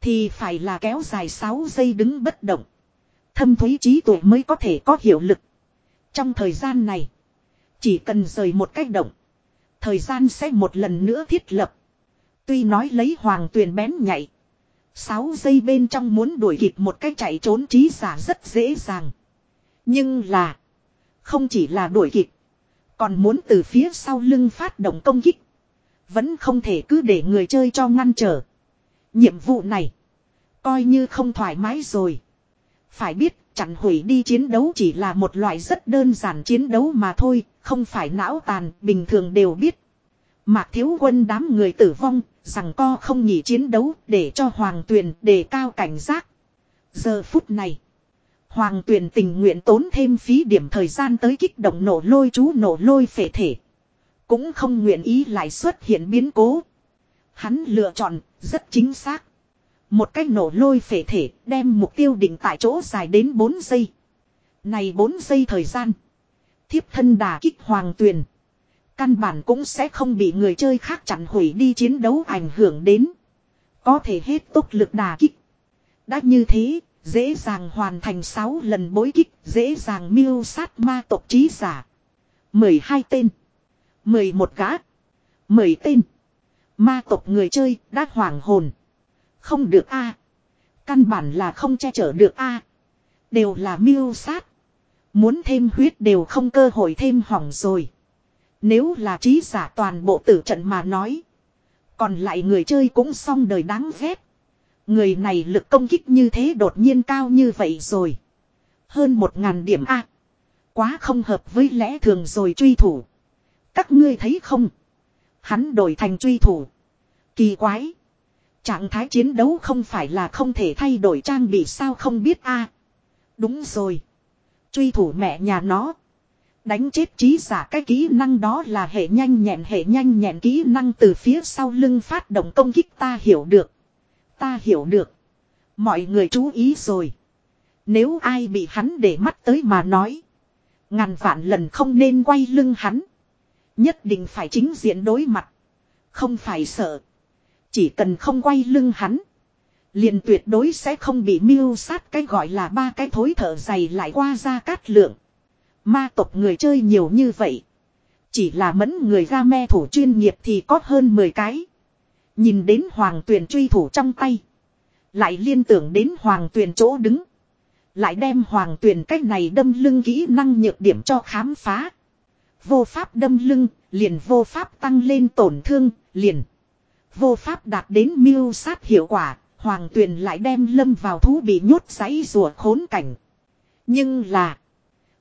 Thì phải là kéo dài 6 giây đứng bất động. Thâm thúy trí tuệ mới có thể có hiệu lực. Trong thời gian này. Chỉ cần rời một cách động. Thời gian sẽ một lần nữa thiết lập. Tuy nói lấy hoàng tuyền bén nhạy. 6 giây bên trong muốn đuổi kịp một cách chạy trốn trí giả rất dễ dàng. Nhưng là. Không chỉ là đuổi kịp. Còn muốn từ phía sau lưng phát động công kích. Vẫn không thể cứ để người chơi cho ngăn trở. Nhiệm vụ này. Coi như không thoải mái rồi. Phải biết, chặn hủy đi chiến đấu chỉ là một loại rất đơn giản chiến đấu mà thôi. Không phải não tàn, bình thường đều biết. Mạc thiếu quân đám người tử vong. Rằng co không nhỉ chiến đấu, để cho hoàng tuyền đề cao cảnh giác. Giờ phút này. Hoàng tuyển tình nguyện tốn thêm phí điểm thời gian tới kích động nổ lôi chú nổ lôi phệ thể. Cũng không nguyện ý lại xuất hiện biến cố. Hắn lựa chọn, rất chính xác. Một cách nổ lôi phệ thể đem mục tiêu định tại chỗ dài đến 4 giây. Này 4 giây thời gian. Thiếp thân đà kích hoàng tuyền. Căn bản cũng sẽ không bị người chơi khác chặn hủy đi chiến đấu ảnh hưởng đến. Có thể hết tốc lực đà kích. Đã như thế, dễ dàng hoàn thành 6 lần bối kích, dễ dàng miêu sát ma tộc trí giả. 12 tên. 11 gã. 10 tên. Ma tộc người chơi đã hoảng hồn. Không được a Căn bản là không che chở được a Đều là miêu sát. Muốn thêm huyết đều không cơ hội thêm hỏng rồi. Nếu là trí giả toàn bộ tử trận mà nói. Còn lại người chơi cũng xong đời đáng ghét. Người này lực công kích như thế đột nhiên cao như vậy rồi. Hơn một ngàn điểm A. Quá không hợp với lẽ thường rồi truy thủ. Các ngươi thấy không? Hắn đổi thành truy thủ. Kỳ quái. Trạng thái chiến đấu không phải là không thể thay đổi trang bị sao không biết a Đúng rồi. Truy thủ mẹ nhà nó. Đánh chết trí giả cái kỹ năng đó là hệ nhanh nhẹn, hệ nhanh nhẹn kỹ năng từ phía sau lưng phát động công kích ta hiểu được. Ta hiểu được. Mọi người chú ý rồi. Nếu ai bị hắn để mắt tới mà nói. Ngàn vạn lần không nên quay lưng hắn. Nhất định phải chính diện đối mặt. Không phải sợ. Chỉ cần không quay lưng hắn. Liền tuyệt đối sẽ không bị miêu sát cái gọi là ba cái thối thở dày lại qua ra cát lượng. Ma tộc người chơi nhiều như vậy. Chỉ là mẫn người ra me thủ chuyên nghiệp thì có hơn 10 cái. Nhìn đến hoàng tuyền truy thủ trong tay. Lại liên tưởng đến hoàng tuyền chỗ đứng. Lại đem hoàng tuyền cách này đâm lưng kỹ năng nhược điểm cho khám phá. Vô pháp đâm lưng, liền vô pháp tăng lên tổn thương, liền. Vô pháp đạt đến miêu sát hiệu quả, hoàng tuyền lại đem lâm vào thú bị nhốt giấy rùa khốn cảnh. Nhưng là.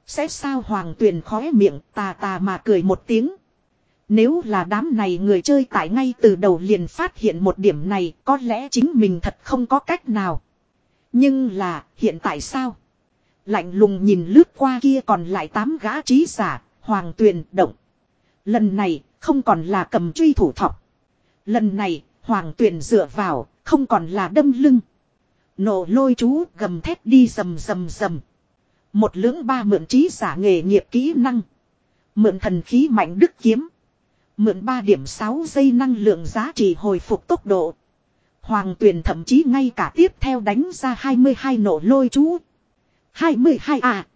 Sẽ sao hoàng tuyền khóe miệng tà tà mà cười một tiếng. Nếu là đám này người chơi tại ngay từ đầu liền phát hiện một điểm này có lẽ chính mình thật không có cách nào. Nhưng là hiện tại sao? Lạnh lùng nhìn lướt qua kia còn lại tám gã trí giả, hoàng tuyền động. Lần này không còn là cầm truy thủ thọc. Lần này hoàng tuyền dựa vào, không còn là đâm lưng. Nổ lôi chú gầm thét đi rầm rầm rầm. Một lưỡng ba mượn trí giả nghề nghiệp kỹ năng. Mượn thần khí mạnh đức kiếm. Mượn 3 điểm 6 giây năng lượng giá trị hồi phục tốc độ. Hoàng tuyền thậm chí ngay cả tiếp theo đánh ra 22 nổ lôi chú. 22 à.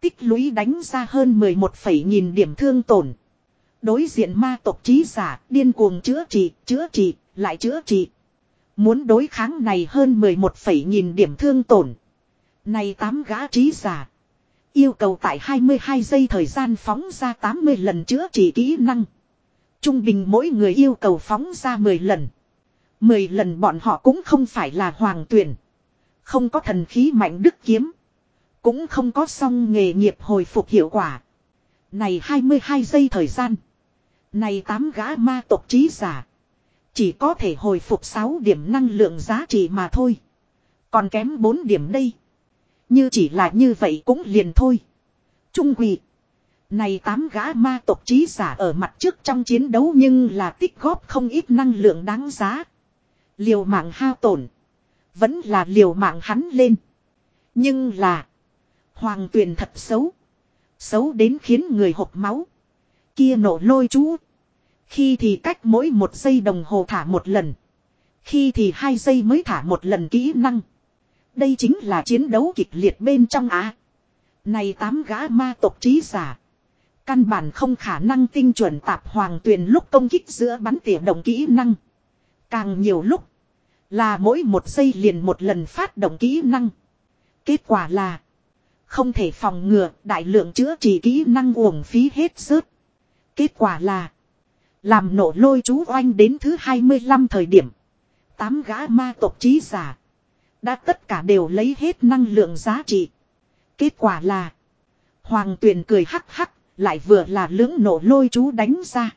Tích lũy đánh ra hơn 11 phẩy nghìn điểm thương tổn. Đối diện ma tộc trí giả điên cuồng chữa trị, chữa trị, lại chữa trị. Muốn đối kháng này hơn 11 phẩy nghìn điểm thương tổn. Này 8 gã trí giả. Yêu cầu tại 22 giây thời gian phóng ra 80 lần chữa trị kỹ năng. Trung bình mỗi người yêu cầu phóng ra 10 lần. 10 lần bọn họ cũng không phải là hoàng tuyển. Không có thần khí mạnh đức kiếm. Cũng không có song nghề nghiệp hồi phục hiệu quả. Này 22 giây thời gian. Này 8 gã ma tộc trí giả. Chỉ có thể hồi phục 6 điểm năng lượng giá trị mà thôi. Còn kém 4 điểm đây. Như chỉ là như vậy cũng liền thôi. Trung quỷ. Này tám gã ma tộc trí giả ở mặt trước trong chiến đấu nhưng là tích góp không ít năng lượng đáng giá. Liều mạng hao tổn. Vẫn là liều mạng hắn lên. Nhưng là. Hoàng tuyền thật xấu. Xấu đến khiến người hộp máu. Kia nổ lôi chú. Khi thì cách mỗi một giây đồng hồ thả một lần. Khi thì hai giây mới thả một lần kỹ năng. Đây chính là chiến đấu kịch liệt bên trong á. Này tám gã ma tộc trí giả. Căn bản không khả năng tinh chuẩn tạp hoàng tuyền lúc công kích giữa bắn tỉa động kỹ năng. Càng nhiều lúc. Là mỗi một giây liền một lần phát động kỹ năng. Kết quả là. Không thể phòng ngừa, đại lượng chữa trị kỹ năng uổng phí hết sức. Kết quả là. Làm nổ lôi chú oanh đến thứ 25 thời điểm. Tám gã ma tộc trí giả. Đã tất cả đều lấy hết năng lượng giá trị. Kết quả là. Hoàng tuyền cười hắc hắc lại vừa là lưỡng nổ lôi chú đánh ra.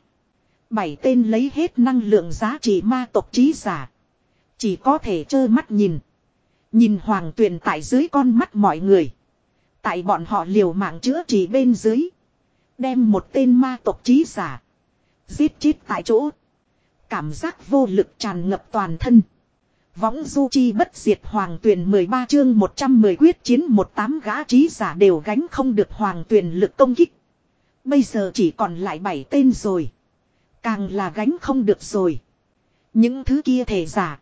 Bảy tên lấy hết năng lượng giá trị ma tộc trí giả. Chỉ có thể trơ mắt nhìn. Nhìn hoàng tuyền tại dưới con mắt mọi người. Tại bọn họ liều mạng chữa trị bên dưới. Đem một tên ma tộc trí giả. Giết chết tại chỗ. Cảm giác vô lực tràn ngập toàn thân. Võng du chi bất diệt hoàng tuyển 13 chương 110 quyết chiến 18 gã trí giả đều gánh không được hoàng tuyển lực công kích. Bây giờ chỉ còn lại 7 tên rồi. Càng là gánh không được rồi. Những thứ kia thể giả.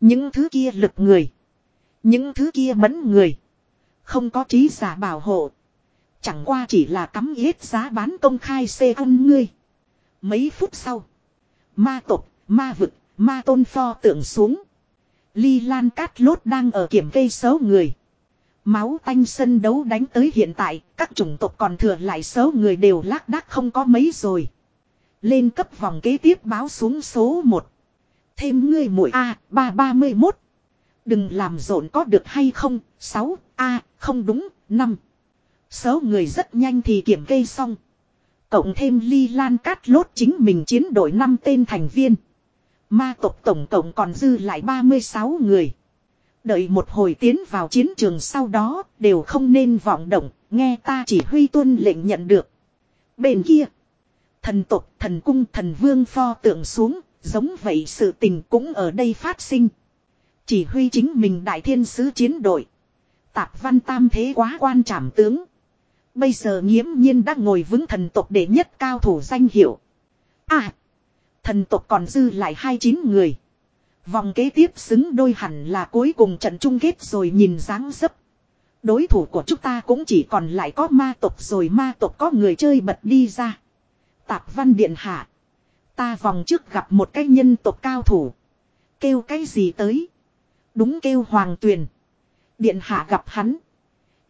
Những thứ kia lực người. Những thứ kia mẫn người. Không có trí giả bảo hộ. Chẳng qua chỉ là cắm yết giá bán công khai xê ăn ngươi. Mấy phút sau. Ma tộc, ma vực, ma tôn pho tượng xuống. Ly Lan Cát Lốt đang ở kiểm cây xấu người. Máu tanh sân đấu đánh tới hiện tại, các chủng tộc còn thừa lại xấu người đều lác đác không có mấy rồi. Lên cấp vòng kế tiếp báo xuống số 1. Thêm ngươi mũi A, 331. Đừng làm rộn có được hay không, 6, A, không đúng, 5. Số người rất nhanh thì kiểm kê xong. Cộng thêm ly lan cát lốt chính mình chiến đội 5 tên thành viên. Ma tộc tổng cộng còn dư lại 36 người. Đợi một hồi tiến vào chiến trường sau đó đều không nên vọng động, nghe ta chỉ huy tuân lệnh nhận được. Bên kia, thần tộc, thần cung, thần vương pho tượng xuống, giống vậy sự tình cũng ở đây phát sinh. Chỉ huy chính mình đại thiên sứ chiến đội. Tạp văn tam thế quá quan trảm tướng. Bây giờ nghiễm nhiên đã ngồi vững thần tộc đệ nhất cao thủ danh hiệu. À! Thần tộc còn dư lại hai chín người. Vòng kế tiếp xứng đôi hẳn là cuối cùng trận chung kết rồi nhìn dáng dấp. Đối thủ của chúng ta cũng chỉ còn lại có ma tộc rồi ma tộc có người chơi bật đi ra. Tạp văn điện hạ. Ta vòng trước gặp một cái nhân tộc cao thủ. Kêu cái gì tới? Đúng kêu hoàng tuyền. Điện hạ gặp hắn.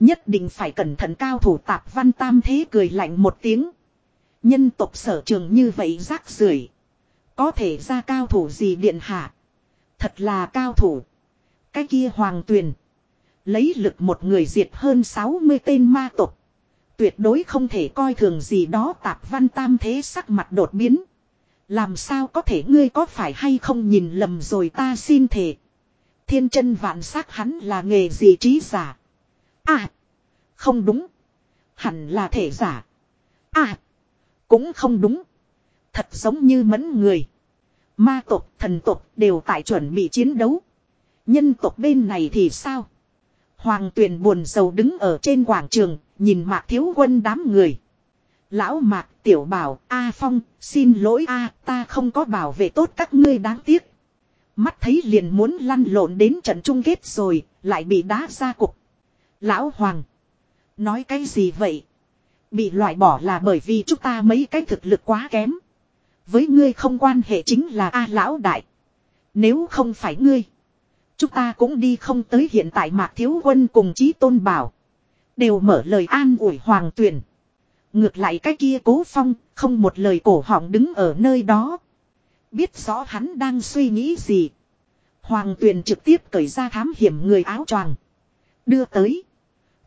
Nhất định phải cẩn thận cao thủ tạp văn tam thế cười lạnh một tiếng. Nhân tộc sở trường như vậy rác rưởi Có thể ra cao thủ gì điện hạ. Thật là cao thủ. Cái kia hoàng tuyền. Lấy lực một người diệt hơn 60 tên ma tộc. Tuyệt đối không thể coi thường gì đó tạp văn tam thế sắc mặt đột biến. Làm sao có thể ngươi có phải hay không nhìn lầm rồi ta xin thề. Thiên chân vạn sắc hắn là nghề gì trí giả. À. Không đúng. Hẳn là thể giả. À. Cũng không đúng. Thật giống như mẫn người. Ma tộc, thần tộc đều tại chuẩn bị chiến đấu. Nhân tộc bên này thì sao? Hoàng Tuyền buồn rầu đứng ở trên quảng trường, nhìn mạc thiếu quân đám người. Lão mạc tiểu bảo, A Phong, xin lỗi A, ta không có bảo vệ tốt các ngươi đáng tiếc. Mắt thấy liền muốn lăn lộn đến trận chung kết rồi, lại bị đá ra cục. Lão Hoàng. Nói cái gì vậy? Bị loại bỏ là bởi vì chúng ta mấy cái thực lực quá kém. Với ngươi không quan hệ chính là A Lão Đại. Nếu không phải ngươi. Chúng ta cũng đi không tới hiện tại Mạc Thiếu Quân cùng Chí Tôn Bảo. Đều mở lời an ủi Hoàng Tuyền. Ngược lại cái kia cố phong, không một lời cổ họng đứng ở nơi đó. Biết rõ hắn đang suy nghĩ gì. Hoàng tuyền trực tiếp cởi ra thám hiểm người áo choàng. Đưa tới.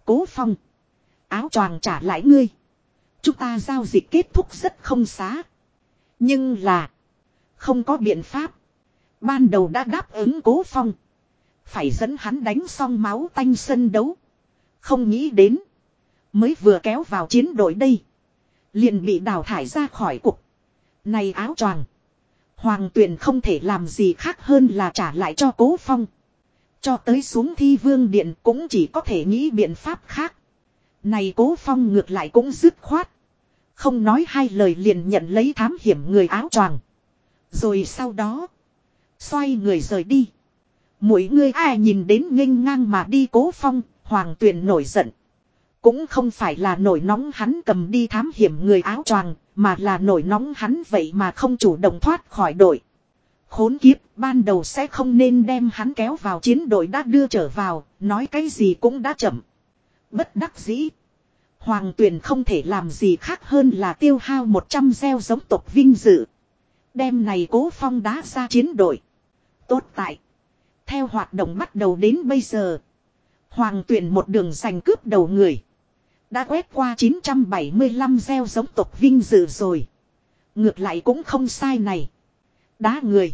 Cố phong. Áo choàng trả lại ngươi. Chúng ta giao dịch kết thúc rất không xá. Nhưng là. Không có biện pháp. Ban đầu đã đáp ứng cố phong. Phải dẫn hắn đánh xong máu tanh sân đấu. Không nghĩ đến. Mới vừa kéo vào chiến đội đây. Liền bị đào thải ra khỏi cục. Này áo choàng. Hoàng tuyền không thể làm gì khác hơn là trả lại cho cố phong. Cho tới xuống thi vương điện cũng chỉ có thể nghĩ biện pháp khác. Này cố phong ngược lại cũng dứt khoát. Không nói hai lời liền nhận lấy thám hiểm người áo choàng. Rồi sau đó. Xoay người rời đi. Mỗi người ai nhìn đến nghênh ngang mà đi cố phong. Hoàng tuyền nổi giận. Cũng không phải là nổi nóng hắn cầm đi thám hiểm người áo choàng, mà là nổi nóng hắn vậy mà không chủ động thoát khỏi đội. Khốn kiếp, ban đầu sẽ không nên đem hắn kéo vào chiến đội đã đưa trở vào, nói cái gì cũng đã chậm. Bất đắc dĩ. Hoàng tuyền không thể làm gì khác hơn là tiêu hao 100 gieo giống tộc vinh dự. Đêm này cố phong đá ra chiến đội. Tốt tại. Theo hoạt động bắt đầu đến bây giờ. Hoàng tuyển một đường giành cướp đầu người. Đã quét qua 975 gieo giống tộc vinh dự rồi. Ngược lại cũng không sai này. Đá người.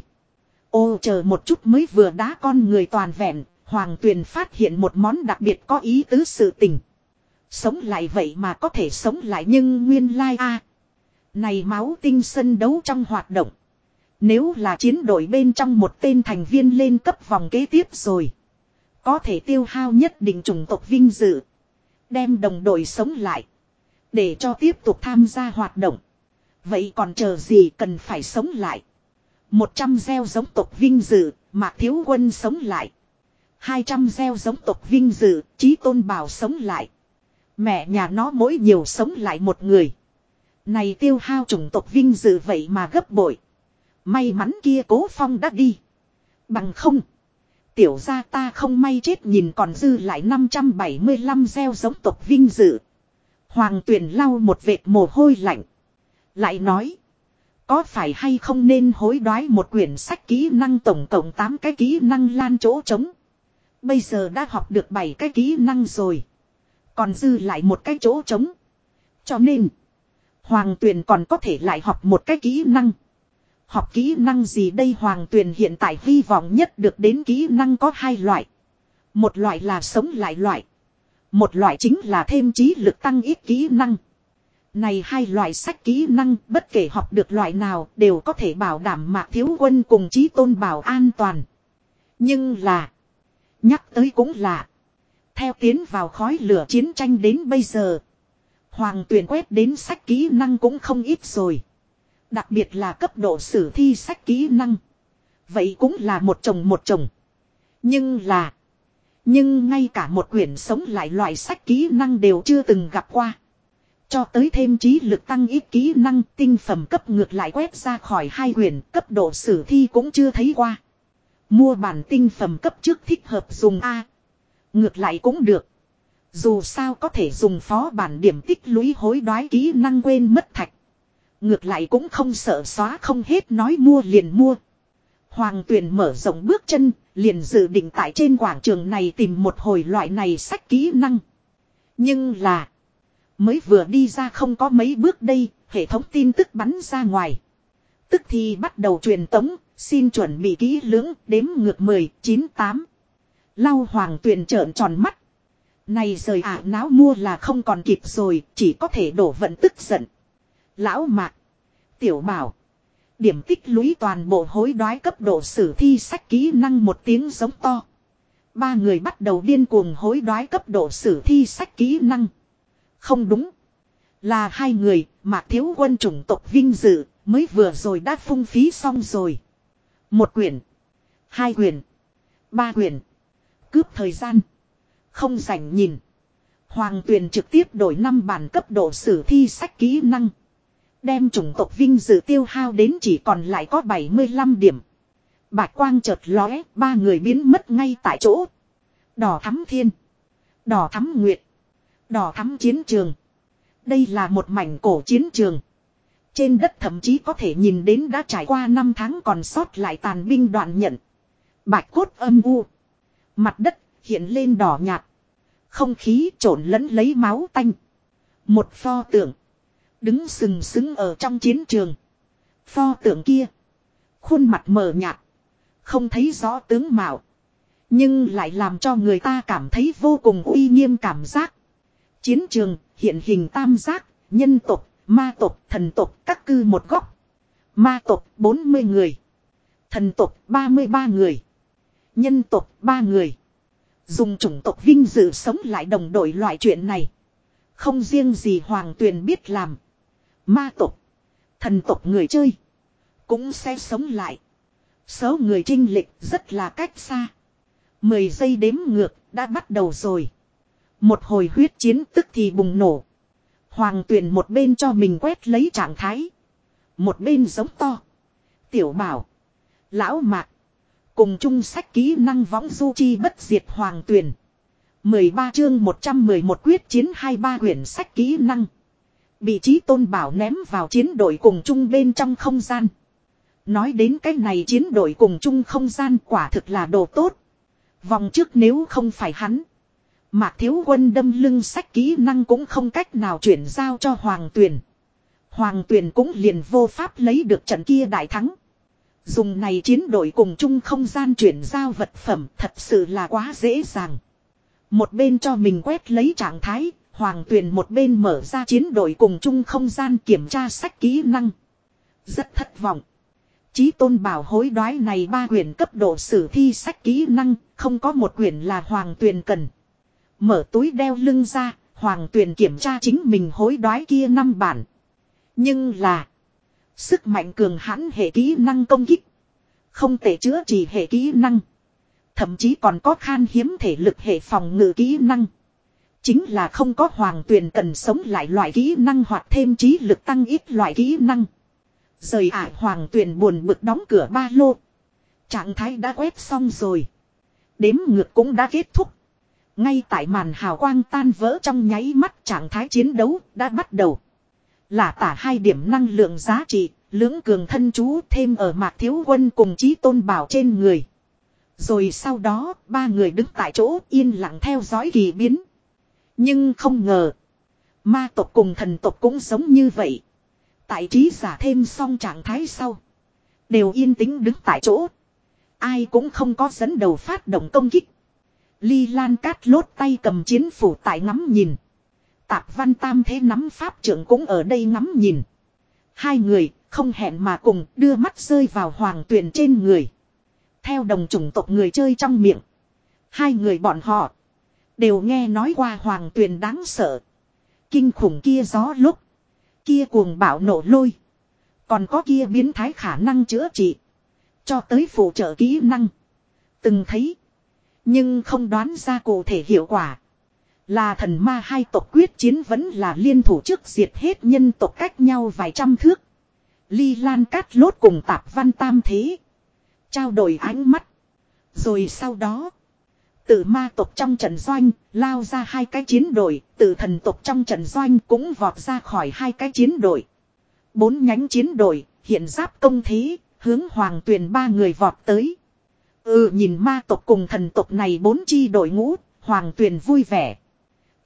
Ô, chờ một chút mới vừa đá con người toàn vẹn. Hoàng tuyền phát hiện một món đặc biệt có ý tứ sự tình. Sống lại vậy mà có thể sống lại nhưng nguyên lai a Này máu tinh sân đấu trong hoạt động. Nếu là chiến đội bên trong một tên thành viên lên cấp vòng kế tiếp rồi. Có thể tiêu hao nhất định chủng tộc vinh dự. Đem đồng đội sống lại. Để cho tiếp tục tham gia hoạt động. Vậy còn chờ gì cần phải sống lại. 100 gieo giống tộc vinh dự, Mạc Thiếu Quân sống lại. 200 gieo giống tộc vinh dự, Chí Tôn Bảo sống lại. Mẹ nhà nó mỗi nhiều sống lại một người. Này tiêu hao chủng tộc vinh dự vậy mà gấp bội. May mắn kia cố phong đã đi. Bằng không. Tiểu gia ta không may chết nhìn còn dư lại 575 gieo giống tộc vinh dự. Hoàng tuyển lau một vệt mồ hôi lạnh. Lại nói. Có phải hay không nên hối đoái một quyển sách kỹ năng tổng cộng 8 cái kỹ năng lan chỗ trống. Bây giờ đã học được 7 cái kỹ năng rồi. Còn dư lại một cái chỗ trống. Cho nên. Hoàng tuyền còn có thể lại học một cái kỹ năng. Học kỹ năng gì đây Hoàng tuyền hiện tại hy vọng nhất được đến kỹ năng có hai loại. Một loại là sống lại loại. Một loại chính là thêm trí lực tăng ít kỹ năng. Này hai loại sách kỹ năng, bất kể học được loại nào, đều có thể bảo đảm mạc thiếu quân cùng trí tôn bảo an toàn. Nhưng là. Nhắc tới cũng là. Theo tiến vào khói lửa chiến tranh đến bây giờ. Hoàng tuyển quét đến sách kỹ năng cũng không ít rồi. Đặc biệt là cấp độ sử thi sách kỹ năng. Vậy cũng là một chồng một chồng. Nhưng là. Nhưng ngay cả một quyển sống lại loại sách kỹ năng đều chưa từng gặp qua. Cho tới thêm trí lực tăng ít kỹ năng, tinh phẩm cấp ngược lại quét ra khỏi hai quyển, cấp độ sử thi cũng chưa thấy qua. Mua bản tinh phẩm cấp trước thích hợp dùng A. Ngược lại cũng được. Dù sao có thể dùng phó bản điểm tích lũy hối đoái kỹ năng quên mất thạch. Ngược lại cũng không sợ xóa không hết nói mua liền mua. Hoàng tuyền mở rộng bước chân, liền dự định tại trên quảng trường này tìm một hồi loại này sách kỹ năng. Nhưng là, mới vừa đi ra không có mấy bước đây, hệ thống tin tức bắn ra ngoài. Tức thì bắt đầu truyền tống, xin chuẩn bị kỹ lưỡng, đếm ngược 10, 9, 8. Lau hoàng tuyền trợn tròn mắt. Này rời ả náo mua là không còn kịp rồi, chỉ có thể đổ vận tức giận. Lão mạc. Tiểu bảo. Điểm tích lũy toàn bộ hối đoái cấp độ sử thi sách kỹ năng một tiếng giống to. Ba người bắt đầu điên cuồng hối đoái cấp độ sử thi sách kỹ năng. Không đúng. Là hai người, mạc thiếu quân chủng tộc vinh dự, mới vừa rồi đã phung phí xong rồi. Một quyển. Hai quyển. Ba quyển. Cướp thời gian. Không rảnh nhìn. Hoàng tuyền trực tiếp đổi năm bản cấp độ sử thi sách kỹ năng. Đem chủng tộc vinh dự tiêu hao đến chỉ còn lại có 75 điểm. Bạch quang chợt lóe, ba người biến mất ngay tại chỗ. Đỏ thắm thiên. Đỏ thắm nguyệt. Đỏ thắm chiến trường. Đây là một mảnh cổ chiến trường. Trên đất thậm chí có thể nhìn đến đã trải qua năm tháng còn sót lại tàn binh đoạn nhận. Bạch cốt âm u. Mặt đất hiện lên đỏ nhạt. Không khí trộn lẫn lấy máu tanh. Một pho tượng. Đứng sừng sững ở trong chiến trường. Pho tượng kia. Khuôn mặt mờ nhạt. Không thấy rõ tướng mạo. Nhưng lại làm cho người ta cảm thấy vô cùng uy nghiêm cảm giác. Chiến trường hiện hình tam giác, nhân tộc, ma tộc, thần tộc các cư một góc. Ma tộc 40 người. Thần tộc 33 người. Nhân tộc ba người. Dùng chủng tộc vinh dự sống lại đồng đội loại chuyện này. Không riêng gì hoàng tuyền biết làm. Ma tộc. Thần tộc người chơi. Cũng sẽ sống lại. Số người trinh lịch rất là cách xa. Mười giây đếm ngược đã bắt đầu rồi. Một hồi huyết chiến tức thì bùng nổ. Hoàng tuyền một bên cho mình quét lấy trạng thái. Một bên giống to. Tiểu bảo. Lão mạc. Cùng chung sách kỹ năng võng du chi bất diệt hoàng tuyền. 13 chương 111 quyết chiến 23 quyển sách kỹ năng. Bị trí tôn bảo ném vào chiến đội cùng chung bên trong không gian. Nói đến cái này chiến đội cùng chung không gian quả thực là đồ tốt. Vòng trước nếu không phải hắn. Mạc thiếu quân đâm lưng sách kỹ năng cũng không cách nào chuyển giao cho Hoàng Tuyền. Hoàng Tuyền cũng liền vô pháp lấy được trận kia đại thắng. Dùng này chiến đội cùng chung không gian chuyển giao vật phẩm thật sự là quá dễ dàng. Một bên cho mình quét lấy trạng thái, Hoàng tuyền một bên mở ra chiến đội cùng chung không gian kiểm tra sách kỹ năng. Rất thất vọng. Chí tôn bảo hối đoái này ba quyển cấp độ sử thi sách kỹ năng, không có một quyển là hoàng tuyền cần. Mở túi đeo lưng ra, hoàng tuyền kiểm tra chính mình hối đoái kia năm bản. Nhưng là, sức mạnh cường hãn hệ kỹ năng công kích. Không thể chữa trị hệ kỹ năng. Thậm chí còn có khan hiếm thể lực hệ phòng ngự kỹ năng. Chính là không có hoàng tuyền cần sống lại loại kỹ năng hoặc thêm trí lực tăng ít loại kỹ năng. Rời à hoàng tuyền buồn bực đóng cửa ba lô. Trạng thái đã quét xong rồi. Đếm ngược cũng đã kết thúc. Ngay tại màn hào quang tan vỡ trong nháy mắt, trạng thái chiến đấu đã bắt đầu. Là tả hai điểm năng lượng giá trị, lưỡng cường thân chú thêm ở mạc thiếu quân cùng chí tôn bảo trên người. Rồi sau đó, ba người đứng tại chỗ yên lặng theo dõi kỳ biến. Nhưng không ngờ, ma tộc cùng thần tộc cũng giống như vậy. Tại trí giả thêm xong trạng thái sau. Đều yên tĩnh đứng tại chỗ. Ai cũng không có dẫn đầu phát động công kích. Ly Lan cát lốt tay cầm chiến phủ tại ngắm nhìn. Tạp văn tam thế nắm pháp trưởng cũng ở đây ngắm nhìn. Hai người, không hẹn mà cùng, đưa mắt rơi vào hoàng tuyền trên người. Theo đồng chủng tộc người chơi trong miệng. Hai người bọn họ. Đều nghe nói qua hoàng tuyền đáng sợ. Kinh khủng kia gió lúc. Kia cuồng bạo nổ lôi. Còn có kia biến thái khả năng chữa trị. Cho tới phụ trợ kỹ năng. Từng thấy. Nhưng không đoán ra cụ thể hiệu quả. Là thần ma hai tộc quyết chiến vẫn là liên thủ trước diệt hết nhân tộc cách nhau vài trăm thước. Ly Lan cát lốt cùng tạp văn tam thế. Trao đổi ánh mắt. Rồi sau đó. Từ ma tộc trong trận doanh, lao ra hai cái chiến đội, từ thần tộc trong trận doanh cũng vọt ra khỏi hai cái chiến đội. Bốn nhánh chiến đội, hiện giáp công thế, hướng hoàng tuyền ba người vọt tới. Ừ nhìn ma tộc cùng thần tộc này bốn chi đội ngũ, hoàng tuyền vui vẻ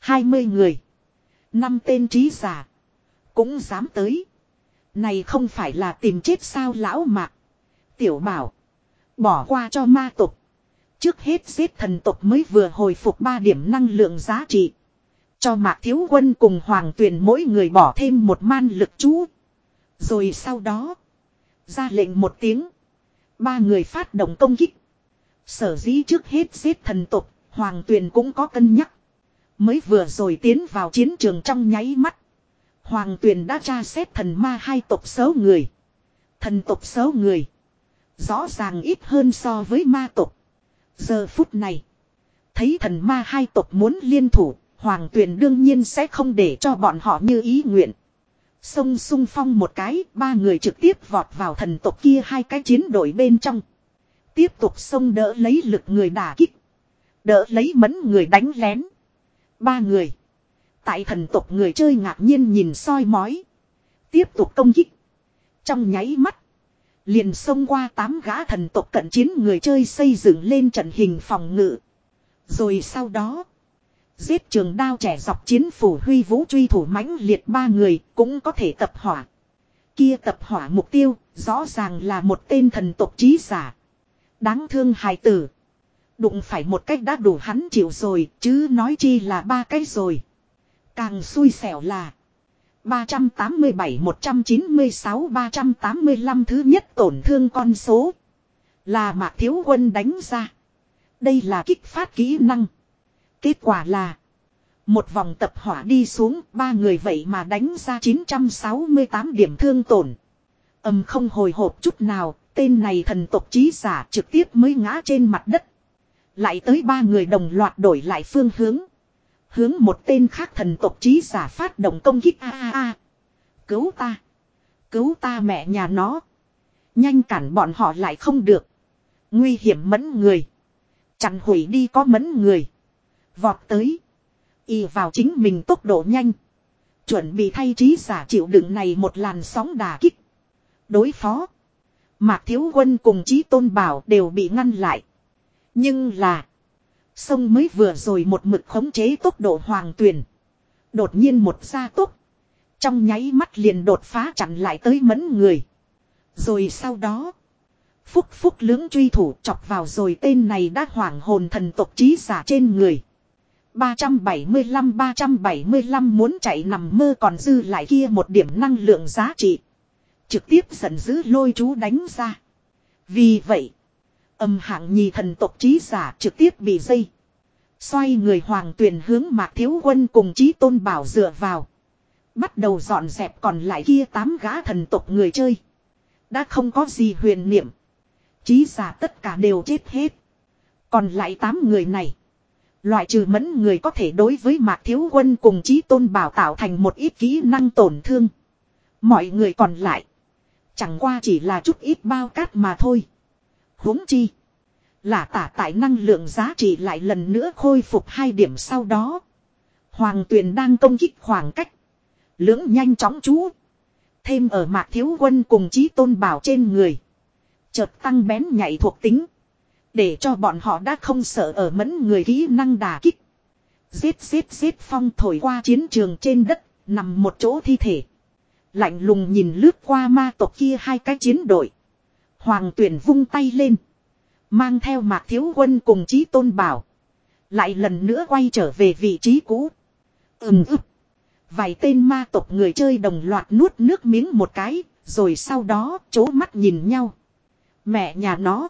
hai mươi người. năm tên trí giả. Cũng dám tới. Này không phải là tìm chết sao lão mạc. Tiểu bảo. Bỏ qua cho ma tộc. Trước hết giết thần tộc mới vừa hồi phục 3 điểm năng lượng giá trị. Cho mạc thiếu quân cùng hoàng tuyền mỗi người bỏ thêm một man lực chú. Rồi sau đó. Ra lệnh một tiếng. Ba người phát động công kích. Sở dĩ trước hết giết thần tộc. Hoàng tuyền cũng có cân nhắc. Mới vừa rồi tiến vào chiến trường trong nháy mắt. Hoàng tuyền đã tra xét thần ma hai tộc xấu người. Thần tộc xấu người. Rõ ràng ít hơn so với ma tộc. Giờ phút này. Thấy thần ma hai tộc muốn liên thủ. Hoàng tuyền đương nhiên sẽ không để cho bọn họ như ý nguyện. Sông sung phong một cái. Ba người trực tiếp vọt vào thần tộc kia hai cái chiến đội bên trong. Tiếp tục sông đỡ lấy lực người đả kích. Đỡ lấy mẫn người đánh lén. Ba người. Tại thần tộc người chơi ngạc nhiên nhìn soi mói. Tiếp tục công kích. Trong nháy mắt. Liền xông qua tám gã thần tộc cận chiến người chơi xây dựng lên trận hình phòng ngự. Rồi sau đó. Giết trường đao trẻ dọc chiến phủ huy vũ truy thủ mãnh liệt ba người cũng có thể tập hỏa. Kia tập hỏa mục tiêu rõ ràng là một tên thần tộc trí giả. Đáng thương hài tử. Đụng phải một cách đã đủ hắn chịu rồi chứ nói chi là ba cái rồi. Càng xui xẻo là 387-196-385 thứ nhất tổn thương con số. Là Mạc Thiếu Quân đánh ra. Đây là kích phát kỹ năng. Kết quả là. Một vòng tập hỏa đi xuống ba người vậy mà đánh ra 968 điểm thương tổn. Âm không hồi hộp chút nào, tên này thần tộc trí giả trực tiếp mới ngã trên mặt đất. Lại tới ba người đồng loạt đổi lại phương hướng. Hướng một tên khác thần tộc trí giả phát động công kích a a a. Cứu ta. Cứu ta mẹ nhà nó. Nhanh cản bọn họ lại không được. Nguy hiểm mẫn người. Chặn hủy đi có mẫn người. Vọt tới. Y vào chính mình tốc độ nhanh. Chuẩn bị thay trí giả chịu đựng này một làn sóng đà kích. Đối phó. Mạc Thiếu Quân cùng Chí Tôn Bảo đều bị ngăn lại. Nhưng là. Sông mới vừa rồi một mực khống chế tốc độ hoàng tuyển. Đột nhiên một gia tốc. Trong nháy mắt liền đột phá chặn lại tới mẫn người. Rồi sau đó. Phúc phúc lưỡng truy thủ chọc vào rồi tên này đã hoảng hồn thần tộc trí giả trên người. 375-375 muốn chạy nằm mơ còn dư lại kia một điểm năng lượng giá trị. Trực tiếp giận dữ lôi chú đánh ra. Vì vậy, âm hạng nhì thần tộc trí giả trực tiếp bị dây. Xoay người hoàng tuyển hướng mạc thiếu quân cùng chí tôn bảo dựa vào. Bắt đầu dọn dẹp còn lại kia tám gã thần tộc người chơi. Đã không có gì huyền niệm. trí giả tất cả đều chết hết. Còn lại tám người này. Loại trừ mẫn người có thể đối với mạc thiếu quân cùng chí tôn bảo tạo thành một ít kỹ năng tổn thương. Mọi người còn lại. Chẳng qua chỉ là chút ít bao cát mà thôi huống chi. Là tả tại năng lượng giá trị lại lần nữa khôi phục hai điểm sau đó. Hoàng tuyền đang công kích khoảng cách. Lưỡng nhanh chóng chú. Thêm ở mạc thiếu quân cùng chí tôn bảo trên người. Chợt tăng bén nhạy thuộc tính. Để cho bọn họ đã không sợ ở mẫn người kỹ năng đà kích. Giết giết giết phong thổi qua chiến trường trên đất, nằm một chỗ thi thể. Lạnh lùng nhìn lướt qua ma tộc kia hai cái chiến đội. Hoàng tuyển vung tay lên. Mang theo mạc thiếu quân cùng chí tôn bảo. Lại lần nữa quay trở về vị trí cũ. Ừm ức. Vài tên ma tộc người chơi đồng loạt nuốt nước miếng một cái. Rồi sau đó chố mắt nhìn nhau. Mẹ nhà nó.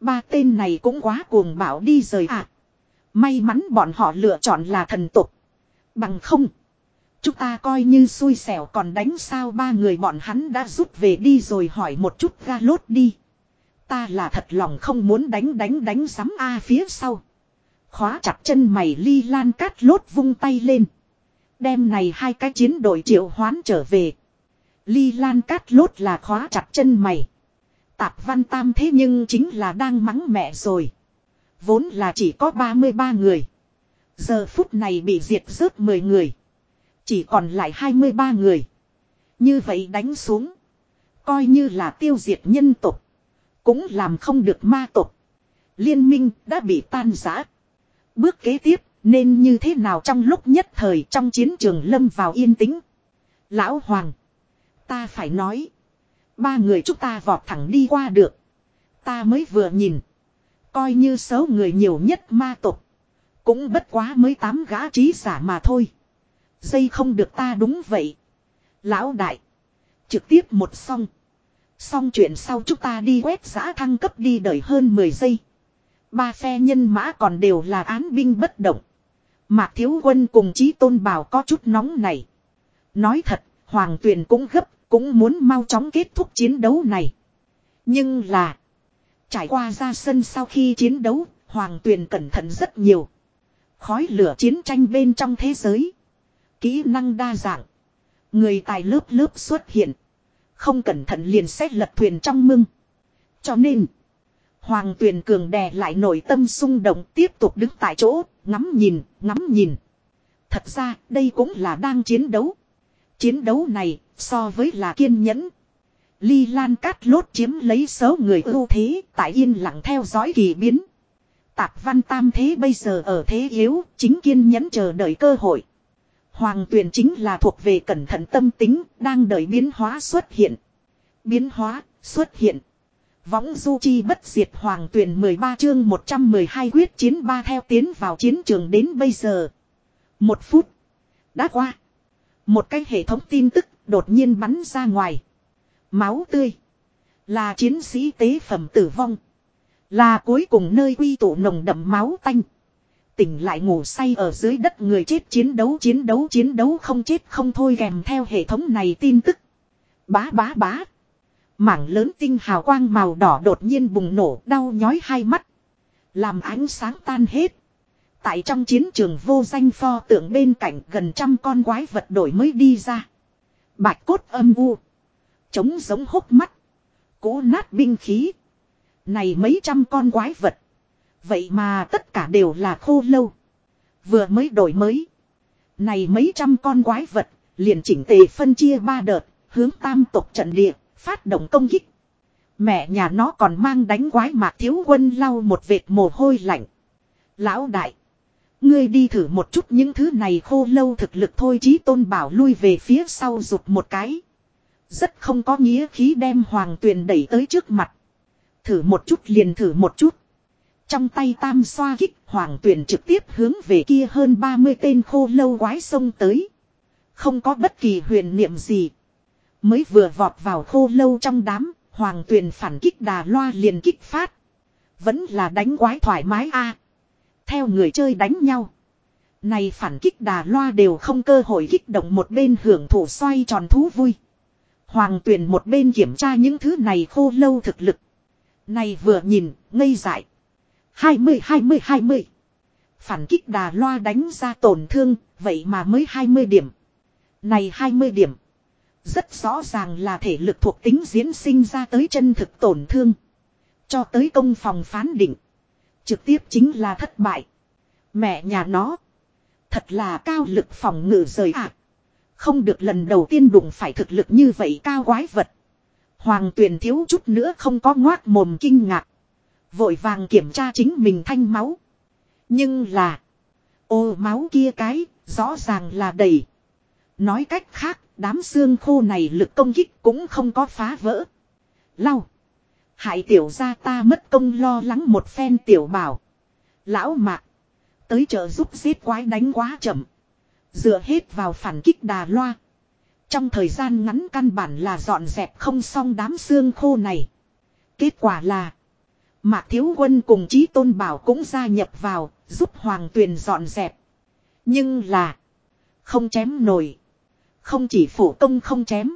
Ba tên này cũng quá cuồng bảo đi rời ạ. À. May mắn bọn họ lựa chọn là thần tục. Bằng không. Chúng ta coi như xui xẻo còn đánh sao ba người bọn hắn đã rút về đi rồi hỏi một chút ga lốt đi. Ta là thật lòng không muốn đánh đánh đánh sắm A phía sau. Khóa chặt chân mày ly lan cát lốt vung tay lên. đêm này hai cái chiến đội triệu hoán trở về. Ly lan cát lốt là khóa chặt chân mày. Tạp văn tam thế nhưng chính là đang mắng mẹ rồi. Vốn là chỉ có 33 người. Giờ phút này bị diệt rớt 10 người. Chỉ còn lại 23 người. Như vậy đánh xuống. Coi như là tiêu diệt nhân tục. Cũng làm không được ma tục. Liên minh đã bị tan rã Bước kế tiếp, nên như thế nào trong lúc nhất thời trong chiến trường lâm vào yên tĩnh. Lão Hoàng. Ta phải nói. Ba người chúng ta vọt thẳng đi qua được. Ta mới vừa nhìn. Coi như số người nhiều nhất ma tục. Cũng bất quá mới tám gã trí giả mà thôi. Dây không được ta đúng vậy. Lão đại. Trực tiếp một xong. Xong chuyện sau chúng ta đi quét giã thăng cấp đi đợi hơn 10 giây. Ba phe nhân mã còn đều là án binh bất động. Mạc Thiếu Quân cùng Chí Tôn Bảo có chút nóng này. Nói thật, Hoàng Tuyền cũng gấp, cũng muốn mau chóng kết thúc chiến đấu này. Nhưng là, trải qua ra sân sau khi chiến đấu, Hoàng Tuyền cẩn thận rất nhiều. Khói lửa chiến tranh bên trong thế giới. Kỹ năng đa dạng. Người tài lớp lớp xuất hiện. Không cẩn thận liền xét lật thuyền trong mưng. Cho nên, Hoàng Tuyền Cường đè lại nội tâm xung động tiếp tục đứng tại chỗ, ngắm nhìn, ngắm nhìn. Thật ra, đây cũng là đang chiến đấu. Chiến đấu này, so với là kiên nhẫn. Ly Lan Cát Lốt chiếm lấy số người ưu thế, tại yên lặng theo dõi kỳ biến. Tạp văn tam thế bây giờ ở thế yếu, chính kiên nhẫn chờ đợi cơ hội. Hoàng Tuyền chính là thuộc về cẩn thận tâm tính, đang đợi biến hóa xuất hiện. Biến hóa, xuất hiện. Võng du chi bất diệt hoàng Tuyền 13 chương 112 quyết chiến ba theo tiến vào chiến trường đến bây giờ. Một phút. Đã qua. Một cái hệ thống tin tức đột nhiên bắn ra ngoài. Máu tươi. Là chiến sĩ tế phẩm tử vong. Là cuối cùng nơi quy tụ nồng đậm máu tanh tỉnh lại ngủ say ở dưới đất người chết chiến đấu chiến đấu chiến đấu, không chết, không thôi kèm theo hệ thống này tin tức. Bá bá bá. Mảng lớn tinh hào quang màu đỏ đột nhiên bùng nổ, đau nhói hai mắt. Làm ánh sáng tan hết. Tại trong chiến trường vô danh pho tượng bên cạnh gần trăm con quái vật đổi mới đi ra. Bạch cốt âm u. Chống giống hốc mắt. Cố nát binh khí. Này mấy trăm con quái vật. Vậy mà tất cả đều là khô lâu. Vừa mới đổi mới. Này mấy trăm con quái vật, liền chỉnh tề phân chia ba đợt, hướng tam tộc trận địa, phát động công kích. Mẹ nhà nó còn mang đánh quái mạc thiếu quân lau một vệt mồ hôi lạnh. Lão đại. Ngươi đi thử một chút những thứ này khô lâu thực lực thôi chí tôn bảo lui về phía sau rụt một cái. Rất không có nghĩa khí đem hoàng tuyền đẩy tới trước mặt. Thử một chút liền thử một chút. Trong tay tam xoa kích hoàng tuyển trực tiếp hướng về kia hơn 30 tên khô lâu quái sông tới. Không có bất kỳ huyền niệm gì. Mới vừa vọt vào khô lâu trong đám, hoàng tuyển phản kích đà loa liền kích phát. Vẫn là đánh quái thoải mái a Theo người chơi đánh nhau. Này phản kích đà loa đều không cơ hội kích động một bên hưởng thụ xoay tròn thú vui. Hoàng tuyển một bên kiểm tra những thứ này khô lâu thực lực. Này vừa nhìn, ngây dại. 20 20 20. Phản kích đà loa đánh ra tổn thương, vậy mà mới 20 điểm. Này 20 điểm. Rất rõ ràng là thể lực thuộc tính diễn sinh ra tới chân thực tổn thương. Cho tới công phòng phán định. Trực tiếp chính là thất bại. Mẹ nhà nó. Thật là cao lực phòng ngự rời ạ. Không được lần đầu tiên đụng phải thực lực như vậy cao quái vật. Hoàng tuyền thiếu chút nữa không có ngoác mồm kinh ngạc. Vội vàng kiểm tra chính mình thanh máu. Nhưng là. Ô máu kia cái, rõ ràng là đầy. Nói cách khác, đám xương khô này lực công kích cũng không có phá vỡ. Lau. Hại tiểu ra ta mất công lo lắng một phen tiểu bảo. Lão mạc. Tới chợ giúp giết quái đánh quá chậm. Dựa hết vào phản kích đà loa. Trong thời gian ngắn căn bản là dọn dẹp không xong đám xương khô này. Kết quả là. Mạc Thiếu Quân cùng Chí Tôn Bảo cũng gia nhập vào, giúp Hoàng Tuyền dọn dẹp. Nhưng là. Không chém nổi. Không chỉ phổ công không chém.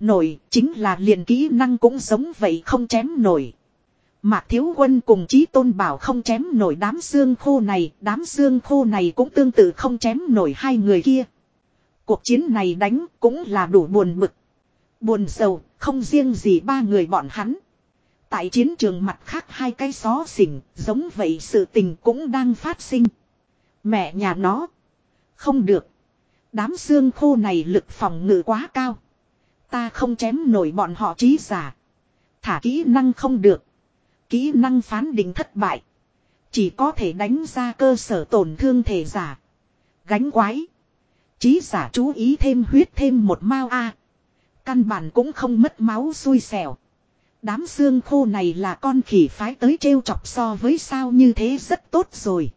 Nổi chính là liền kỹ năng cũng giống vậy không chém nổi. Mạc Thiếu Quân cùng Chí Tôn Bảo không chém nổi đám xương khô này, đám xương khô này cũng tương tự không chém nổi hai người kia. Cuộc chiến này đánh cũng là đủ buồn bực. Buồn sầu, không riêng gì ba người bọn hắn. Tại chiến trường mặt khác hai cái xó xỉnh, giống vậy sự tình cũng đang phát sinh. Mẹ nhà nó. Không được. Đám xương khô này lực phòng ngự quá cao. Ta không chém nổi bọn họ trí giả. Thả kỹ năng không được. Kỹ năng phán định thất bại. Chỉ có thể đánh ra cơ sở tổn thương thể giả. Gánh quái. Trí giả chú ý thêm huyết thêm một mao a Căn bản cũng không mất máu xui xẻo. Đám xương khô này là con khỉ phái tới trêu chọc so với sao như thế rất tốt rồi.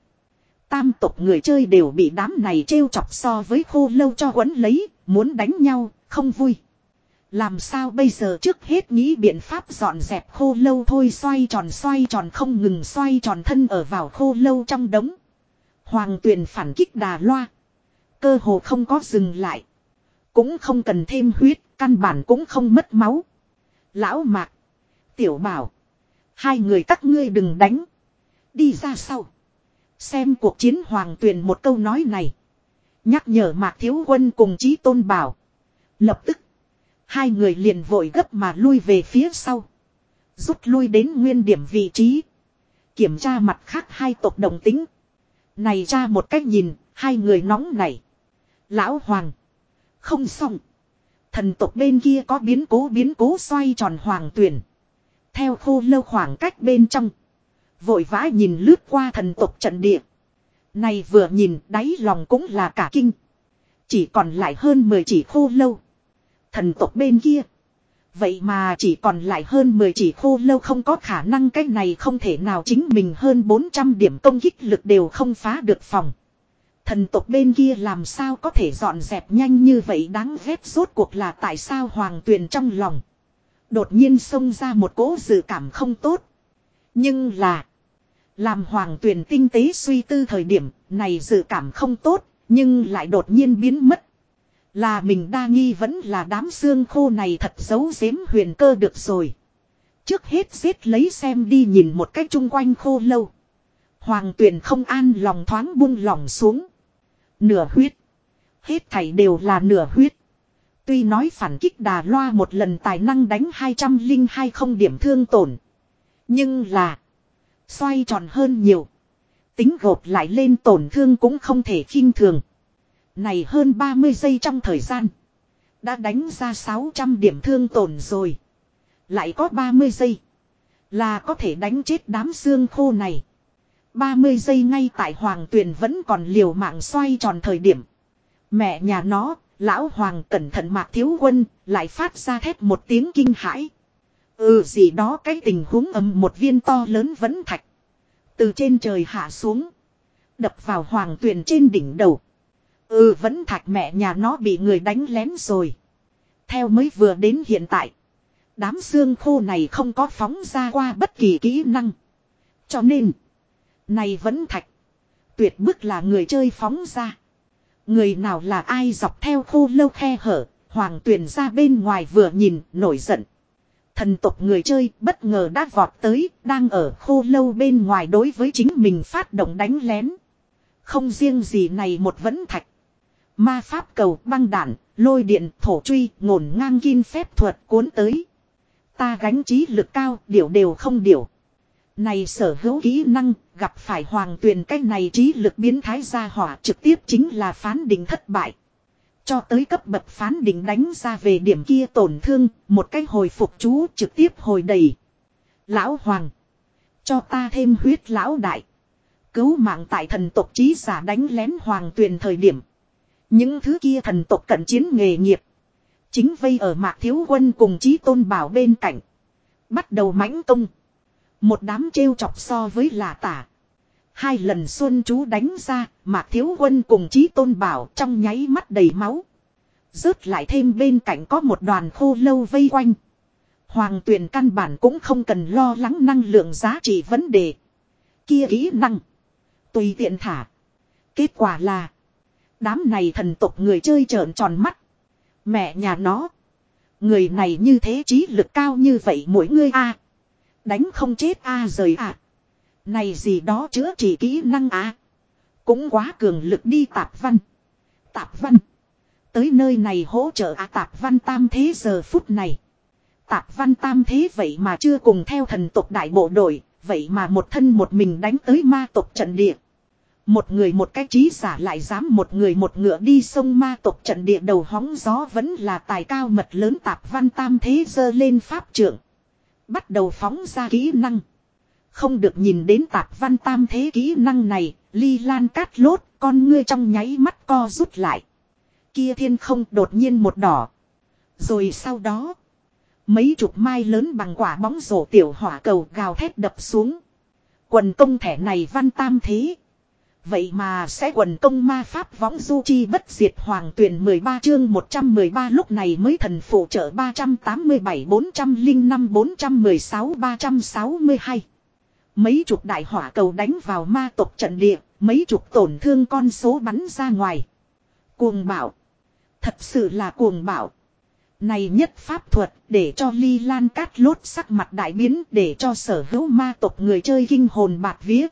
Tam tộc người chơi đều bị đám này trêu chọc so với khô lâu cho quấn lấy, muốn đánh nhau, không vui. Làm sao bây giờ trước hết nghĩ biện pháp dọn dẹp khô lâu thôi xoay tròn xoay tròn không ngừng xoay tròn thân ở vào khô lâu trong đống. Hoàng tuyền phản kích đà loa. Cơ hồ không có dừng lại. Cũng không cần thêm huyết, căn bản cũng không mất máu. Lão mạc. Tiểu bảo. Hai người các ngươi đừng đánh. Đi ra sau. Xem cuộc chiến hoàng tuyền một câu nói này. Nhắc nhở mạc thiếu quân cùng chí tôn bảo. Lập tức. Hai người liền vội gấp mà lui về phía sau. Rút lui đến nguyên điểm vị trí. Kiểm tra mặt khác hai tộc đồng tính. Này ra một cách nhìn, hai người nóng này. Lão Hoàng. Không xong. Thần tộc bên kia có biến cố biến cố xoay tròn hoàng tuyển. Theo khô lâu khoảng cách bên trong. Vội vã nhìn lướt qua thần tộc trận địa. Này vừa nhìn, đáy lòng cũng là cả kinh. Chỉ còn lại hơn 10 chỉ khô lâu. Thần tộc bên kia. Vậy mà chỉ còn lại hơn 10 chỉ khô lâu không có khả năng cái này không thể nào chính mình hơn 400 điểm công kích lực đều không phá được phòng. Thần tộc bên kia làm sao có thể dọn dẹp nhanh như vậy đáng ghét rốt cuộc là tại sao hoàng tuyền trong lòng. Đột nhiên xông ra một cỗ dự cảm không tốt. Nhưng là. Làm hoàng tuyền tinh tế suy tư thời điểm, này dự cảm không tốt. Nhưng lại đột nhiên biến mất. Là mình đa nghi vẫn là đám xương khô này thật giấu giếm huyền cơ được rồi. Trước hết giết lấy xem đi nhìn một cách chung quanh khô lâu. Hoàng tuyền không an lòng thoáng buông lòng xuống. Nửa huyết. Hết thảy đều là nửa huyết. Tuy nói phản kích đà loa một lần tài năng đánh 202 không điểm thương tổn. Nhưng là. Xoay tròn hơn nhiều. Tính gộp lại lên tổn thương cũng không thể khinh thường. Này hơn 30 giây trong thời gian. Đã đánh ra 600 điểm thương tổn rồi. Lại có 30 giây. Là có thể đánh chết đám xương khô này. 30 giây ngay tại hoàng tuyền vẫn còn liều mạng xoay tròn thời điểm. Mẹ nhà nó, lão hoàng cẩn thận mạc thiếu quân, lại phát ra thét một tiếng kinh hãi. Ừ gì đó cái tình huống ầm một viên to lớn vẫn thạch. Từ trên trời hạ xuống. Đập vào hoàng tuyền trên đỉnh đầu. Ừ vẫn thạch mẹ nhà nó bị người đánh lén rồi. Theo mới vừa đến hiện tại. Đám xương khô này không có phóng ra qua bất kỳ kỹ năng. Cho nên. Này vẫn thạch. Tuyệt bức là người chơi phóng ra. Người nào là ai dọc theo khô lâu khe hở. Hoàng tuyển ra bên ngoài vừa nhìn nổi giận. Thần tộc người chơi bất ngờ đã vọt tới, đang ở khô lâu bên ngoài đối với chính mình phát động đánh lén. Không riêng gì này một vẫn thạch. Ma pháp cầu băng đạn, lôi điện, thổ truy, ngổn ngang kim phép thuật cuốn tới. Ta gánh trí lực cao, điều đều không điều. Này sở hữu kỹ năng, gặp phải hoàng tuyền cách này trí lực biến thái ra hỏa trực tiếp chính là phán định thất bại. Cho tới cấp bậc phán định đánh ra về điểm kia tổn thương, một cách hồi phục chú trực tiếp hồi đầy. Lão Hoàng. Cho ta thêm huyết lão đại. Cứu mạng tại thần tộc trí giả đánh lén hoàng tuyền thời điểm. Những thứ kia thần tộc cận chiến nghề nghiệp. Chính vây ở mạc thiếu quân cùng chí tôn bảo bên cạnh. Bắt đầu mãnh công. Một đám trêu chọc so với lạ tả. Hai lần xuân chú đánh ra, mạc thiếu quân cùng chí tôn bảo trong nháy mắt đầy máu. Rớt lại thêm bên cạnh có một đoàn khô lâu vây quanh. Hoàng tuyển căn bản cũng không cần lo lắng năng lượng giá trị vấn đề. Kia kỹ năng. Tùy tiện thả. Kết quả là. Đám này thần tục người chơi trợn tròn mắt. Mẹ nhà nó. Người này như thế trí lực cao như vậy mỗi người a Đánh không chết a rời à. Này gì đó chữa trị kỹ năng à. Cũng quá cường lực đi tạp văn. Tạp văn. Tới nơi này hỗ trợ à tạp văn tam thế giờ phút này. Tạp văn tam thế vậy mà chưa cùng theo thần tộc đại bộ đội. Vậy mà một thân một mình đánh tới ma tộc trận địa. Một người một cái trí giả lại dám một người một ngựa đi sông ma tộc trận địa đầu hóng gió vẫn là tài cao mật lớn tạp văn tam thế dơ lên pháp trưởng. Bắt đầu phóng ra kỹ năng. Không được nhìn đến tạp văn tam thế kỹ năng này, ly lan cát lốt, con ngươi trong nháy mắt co rút lại. Kia thiên không đột nhiên một đỏ. Rồi sau đó, mấy chục mai lớn bằng quả bóng rổ tiểu hỏa cầu gào thét đập xuống. Quần công thẻ này văn tam thế. Vậy mà sẽ quần công ma pháp võng du chi bất diệt hoàng tuyển 13 chương 113 lúc này mới thần phụ trợ 387 405 416 362. Mấy chục đại hỏa cầu đánh vào ma tộc trận địa, mấy chục tổn thương con số bắn ra ngoài. Cuồng bảo. Thật sự là cuồng bảo. Này nhất pháp thuật để cho ly lan cát lốt sắc mặt đại biến để cho sở hữu ma tộc người chơi kinh hồn bạt vía.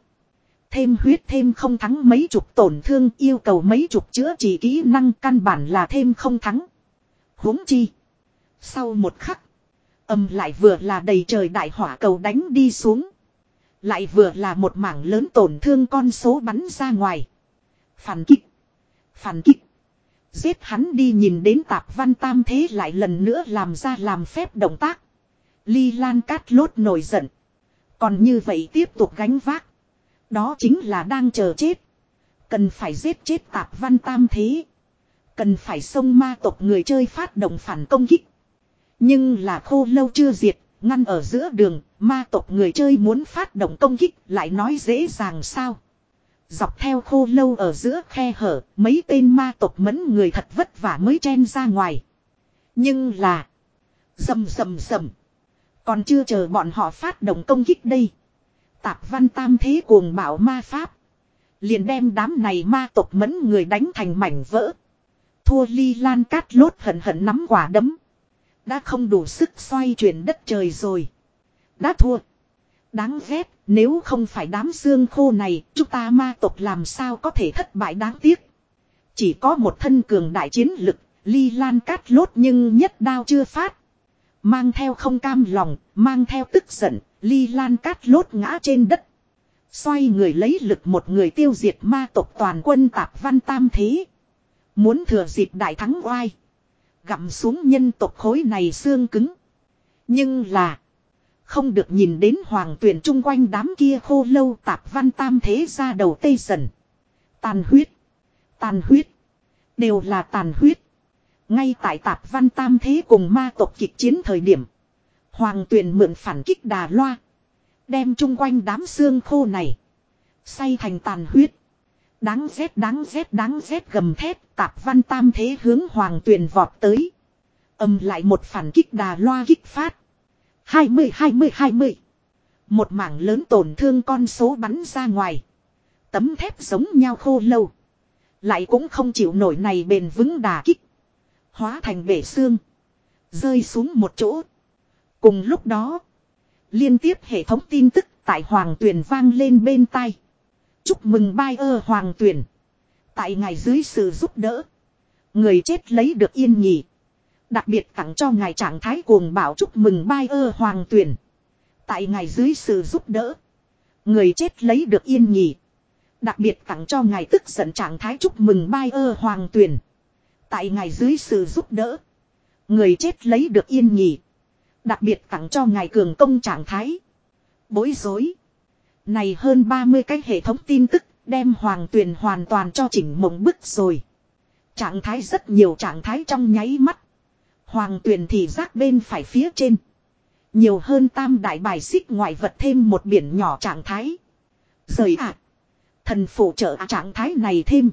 Thêm huyết thêm không thắng mấy chục tổn thương, yêu cầu mấy chục chữa trị kỹ năng căn bản là thêm không thắng. huống chi. Sau một khắc. Âm lại vừa là đầy trời đại hỏa cầu đánh đi xuống. Lại vừa là một mảng lớn tổn thương con số bắn ra ngoài. Phản kích. Phản kích. Giết hắn đi nhìn đến tạp văn tam thế lại lần nữa làm ra làm phép động tác. Ly Lan cát lốt nổi giận. Còn như vậy tiếp tục gánh vác. Đó chính là đang chờ chết. Cần phải giết chết tạp văn tam thế. Cần phải xông ma tộc người chơi phát động phản công kích. Nhưng là khô lâu chưa diệt, ngăn ở giữa đường, ma tộc người chơi muốn phát động công kích lại nói dễ dàng sao. Dọc theo khô lâu ở giữa khe hở, mấy tên ma tộc mẫn người thật vất vả mới chen ra ngoài. Nhưng là... Dầm dầm dầm. Còn chưa chờ bọn họ phát động công kích đây. Tạp văn tam thế cuồng bảo ma pháp. Liền đem đám này ma tộc mẫn người đánh thành mảnh vỡ. Thua ly lan cát lốt hận hận nắm quả đấm. Đã không đủ sức xoay chuyển đất trời rồi. Đã thua. Đáng ghét, nếu không phải đám xương khô này, chúng ta ma tộc làm sao có thể thất bại đáng tiếc. Chỉ có một thân cường đại chiến lực, ly lan cát lốt nhưng nhất đao chưa phát. Mang theo không cam lòng, mang theo tức giận, ly lan cát lốt ngã trên đất. Xoay người lấy lực một người tiêu diệt ma tộc toàn quân tạp văn tam thế. Muốn thừa dịp đại thắng oai. Gặm xuống nhân tộc khối này xương cứng. Nhưng là. Không được nhìn đến hoàng tuyển chung quanh đám kia khô lâu tạp văn tam thế ra đầu tây dần. Tàn huyết. Tàn huyết. Đều là tàn huyết. Ngay tại tạp văn tam thế cùng ma tộc kịch chiến thời điểm. Hoàng tuyển mượn phản kích đà loa. Đem chung quanh đám xương khô này. Say thành tàn huyết. Đáng rét đáng rét đáng rét gầm thét, tạp văn tam thế hướng hoàng tuyền vọt tới. Âm lại một phản kích đà loa kích phát. 20 20 20. Một mảng lớn tổn thương con số bắn ra ngoài. Tấm thép giống nhau khô lâu. Lại cũng không chịu nổi này bền vững đà kích. Hóa thành bể xương. Rơi xuống một chỗ. Cùng lúc đó. Liên tiếp hệ thống tin tức tại Hoàng Tuyền vang lên bên tai. Chúc mừng bai ơ Hoàng Tuyền. Tại ngài dưới sự giúp đỡ. Người chết lấy được yên nhỉ. Đặc biệt tặng cho ngài trạng thái cuồng bảo chúc mừng bai ơ Hoàng Tuyền. Tại ngài dưới sự giúp đỡ. Người chết lấy được yên nhỉ. Đặc biệt tặng cho ngài tức giận trạng thái chúc mừng bai ơ Hoàng Tuyền. Tại ngài dưới sự giúp đỡ. Người chết lấy được yên nhỉ. Đặc biệt tặng cho ngài cường công trạng thái. Bối rối. Này hơn 30 cái hệ thống tin tức, đem hoàng tuyền hoàn toàn cho chỉnh mộng bức rồi. Trạng thái rất nhiều trạng thái trong nháy mắt. Hoàng tuyền thì rác bên phải phía trên. Nhiều hơn tam đại bài xích ngoại vật thêm một biển nhỏ trạng thái. Rời ạ. Thần phụ trợ trạng thái này thêm.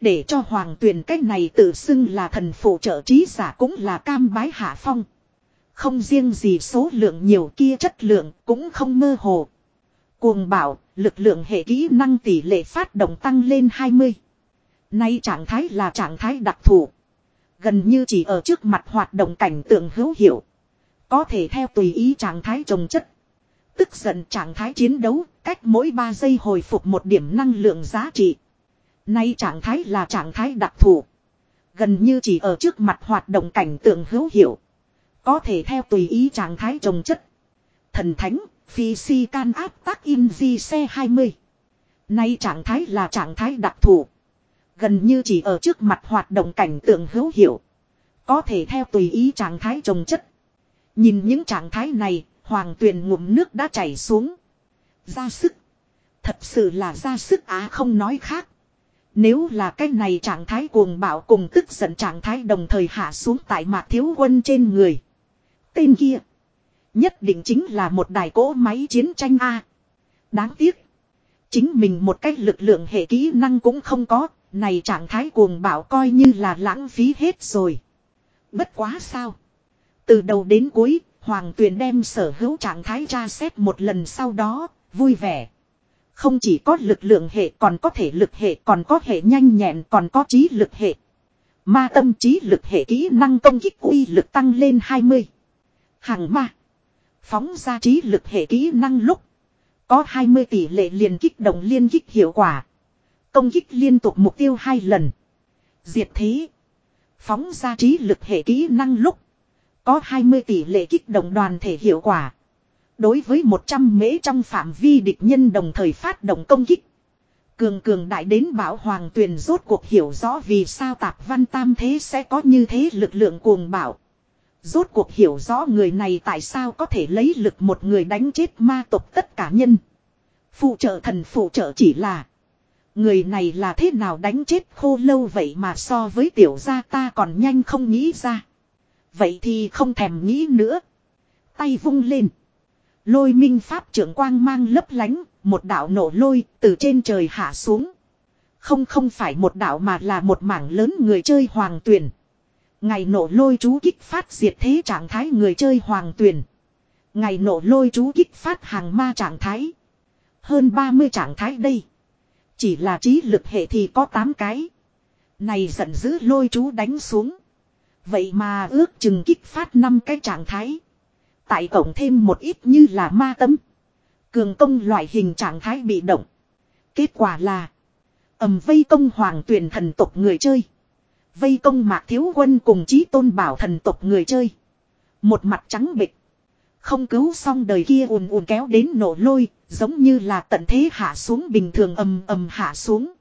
Để cho hoàng tuyền cách này tự xưng là thần phụ trợ trí giả cũng là cam bái hạ phong. Không riêng gì số lượng nhiều kia chất lượng cũng không mơ hồ. Cuồng bảo, lực lượng hệ kỹ năng tỷ lệ phát động tăng lên 20. Nay trạng thái là trạng thái đặc thù. Gần như chỉ ở trước mặt hoạt động cảnh tượng hữu hiệu. Có thể theo tùy ý trạng thái trồng chất. Tức giận trạng thái chiến đấu, cách mỗi 3 giây hồi phục một điểm năng lượng giá trị. Nay trạng thái là trạng thái đặc thù. Gần như chỉ ở trước mặt hoạt động cảnh tượng hữu hiệu. Có thể theo tùy ý trạng thái trồng chất. Thần thánh, phi si can áp tác in di xe 20. Nay trạng thái là trạng thái đặc thù. Gần như chỉ ở trước mặt hoạt động cảnh tượng hữu hiệu. Có thể theo tùy ý trạng thái trồng chất. Nhìn những trạng thái này, hoàng tuyền ngụm nước đã chảy xuống. Ra sức. Thật sự là ra sức á không nói khác. Nếu là cái này trạng thái cuồng bạo cùng tức giận trạng thái đồng thời hạ xuống tại mạc thiếu quân trên người. Tên kia. Nhất định chính là một đài cỗ máy chiến tranh A. Đáng tiếc. Chính mình một cách lực lượng hệ kỹ năng cũng không có. Này trạng thái cuồng bạo coi như là lãng phí hết rồi. Bất quá sao. Từ đầu đến cuối, Hoàng Tuyền đem sở hữu trạng thái tra xét một lần sau đó, vui vẻ. Không chỉ có lực lượng hệ còn có thể lực hệ còn có hệ nhanh nhẹn còn có trí lực hệ. Ma tâm trí lực hệ kỹ năng công kích uy lực tăng lên 20. Hàng ma. Phóng ra trí lực hệ kỹ năng lúc. Có 20 tỷ lệ liền kích động liên kích hiệu quả. Công kích liên tục mục tiêu hai lần. Diệt thế. Phóng ra trí lực hệ kỹ năng lúc. Có 20 tỷ lệ kích động đoàn thể hiệu quả. Đối với 100 mễ trong phạm vi địch nhân đồng thời phát động công kích. Cường cường đại đến bảo hoàng tuyền rốt cuộc hiểu rõ vì sao tạp văn tam thế sẽ có như thế lực lượng cuồng bảo. Rốt cuộc hiểu rõ người này tại sao có thể lấy lực một người đánh chết ma tộc tất cả nhân. Phụ trợ thần phụ trợ chỉ là. Người này là thế nào đánh chết khô lâu vậy mà so với tiểu gia ta còn nhanh không nghĩ ra. Vậy thì không thèm nghĩ nữa. Tay vung lên. Lôi minh pháp trưởng quang mang lấp lánh, một đạo nổ lôi từ trên trời hạ xuống. Không không phải một đạo mà là một mảng lớn người chơi hoàng tuyển. Ngày nổ lôi chú kích phát diệt thế trạng thái người chơi hoàng tuyển. Ngày nổ lôi chú kích phát hàng ma trạng thái. Hơn 30 trạng thái đây. Chỉ là trí lực hệ thì có 8 cái. Này giận dữ lôi chú đánh xuống. Vậy mà ước chừng kích phát 5 cái trạng thái. Tại cổng thêm một ít như là ma tấm. Cường công loại hình trạng thái bị động. Kết quả là. ầm vây công hoàng tuyển thần tộc người chơi. Vây công mạc thiếu quân cùng chí tôn bảo thần tộc người chơi. Một mặt trắng bịch. Không cứu xong đời kia ùn ùn kéo đến nổ lôi, giống như là tận thế hạ xuống bình thường ầm ầm hạ xuống.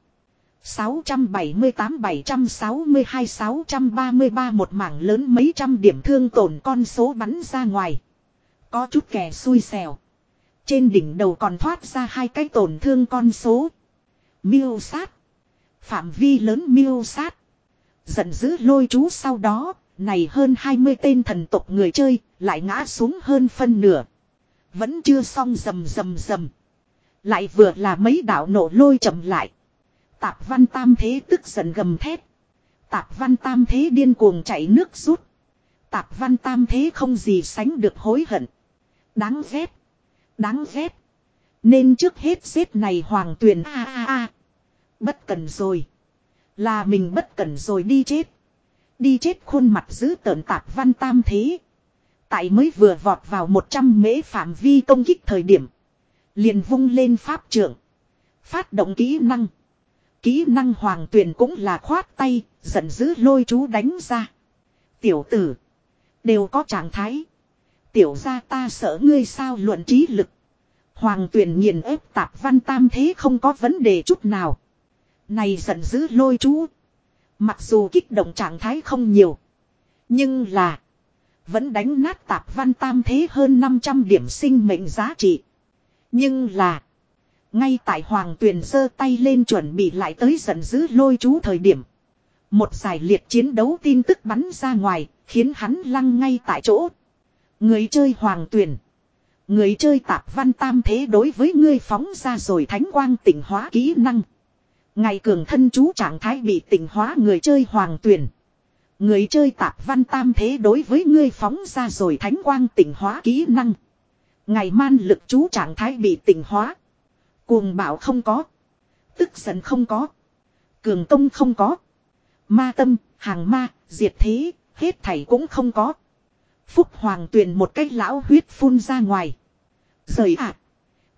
678-762-633 một mảng lớn mấy trăm điểm thương tổn con số bắn ra ngoài. Có chút kẻ xui xẻo. Trên đỉnh đầu còn thoát ra hai cái tổn thương con số. Miêu sát. Phạm vi lớn miêu sát. Giận dữ lôi chú sau đó, này hơn 20 tên thần tộc người chơi, lại ngã xuống hơn phân nửa. Vẫn chưa xong rầm rầm rầm. Lại vừa là mấy đạo nổ lôi chậm lại. Tạp văn tam thế tức giận gầm thét. Tạp văn tam thế điên cuồng chạy nước rút. Tạp văn tam thế không gì sánh được hối hận. Đáng ghét. Đáng ghét. Nên trước hết xếp này hoàng tuyền a a a. Bất cần rồi. Là mình bất cần rồi đi chết. Đi chết khuôn mặt giữ tợn tạp văn tam thế. Tại mới vừa vọt vào 100 mễ phạm vi công kích thời điểm. Liền vung lên pháp trưởng. Phát động kỹ năng. Kỹ năng hoàng tuyền cũng là khoát tay, giận dữ lôi chú đánh ra. Tiểu tử. Đều có trạng thái. Tiểu ra ta sợ ngươi sao luận trí lực. Hoàng tuyển nghiền ép tạp văn tam thế không có vấn đề chút nào. Này giận dữ lôi chú. Mặc dù kích động trạng thái không nhiều. Nhưng là. Vẫn đánh nát tạp văn tam thế hơn 500 điểm sinh mệnh giá trị. Nhưng là. Ngay tại hoàng tuyền giơ tay lên chuẩn bị lại tới giận dữ lôi chú thời điểm. Một giải liệt chiến đấu tin tức bắn ra ngoài, khiến hắn lăng ngay tại chỗ. Người chơi hoàng tuyền Người chơi tạp văn tam thế đối với ngươi phóng ra rồi thánh quang tỉnh hóa kỹ năng. Ngày cường thân chú trạng thái bị tỉnh hóa người chơi hoàng tuyển. Người chơi tạp văn tam thế đối với ngươi phóng ra rồi thánh quang tỉnh hóa kỹ năng. Ngày man lực chú trạng thái bị tỉnh hóa. Cuồng bạo không có. Tức giận không có. Cường công không có. Ma tâm, hàng ma, diệt thế, hết thảy cũng không có. Phúc Hoàng tuyền một cách lão huyết phun ra ngoài. Rời ạ.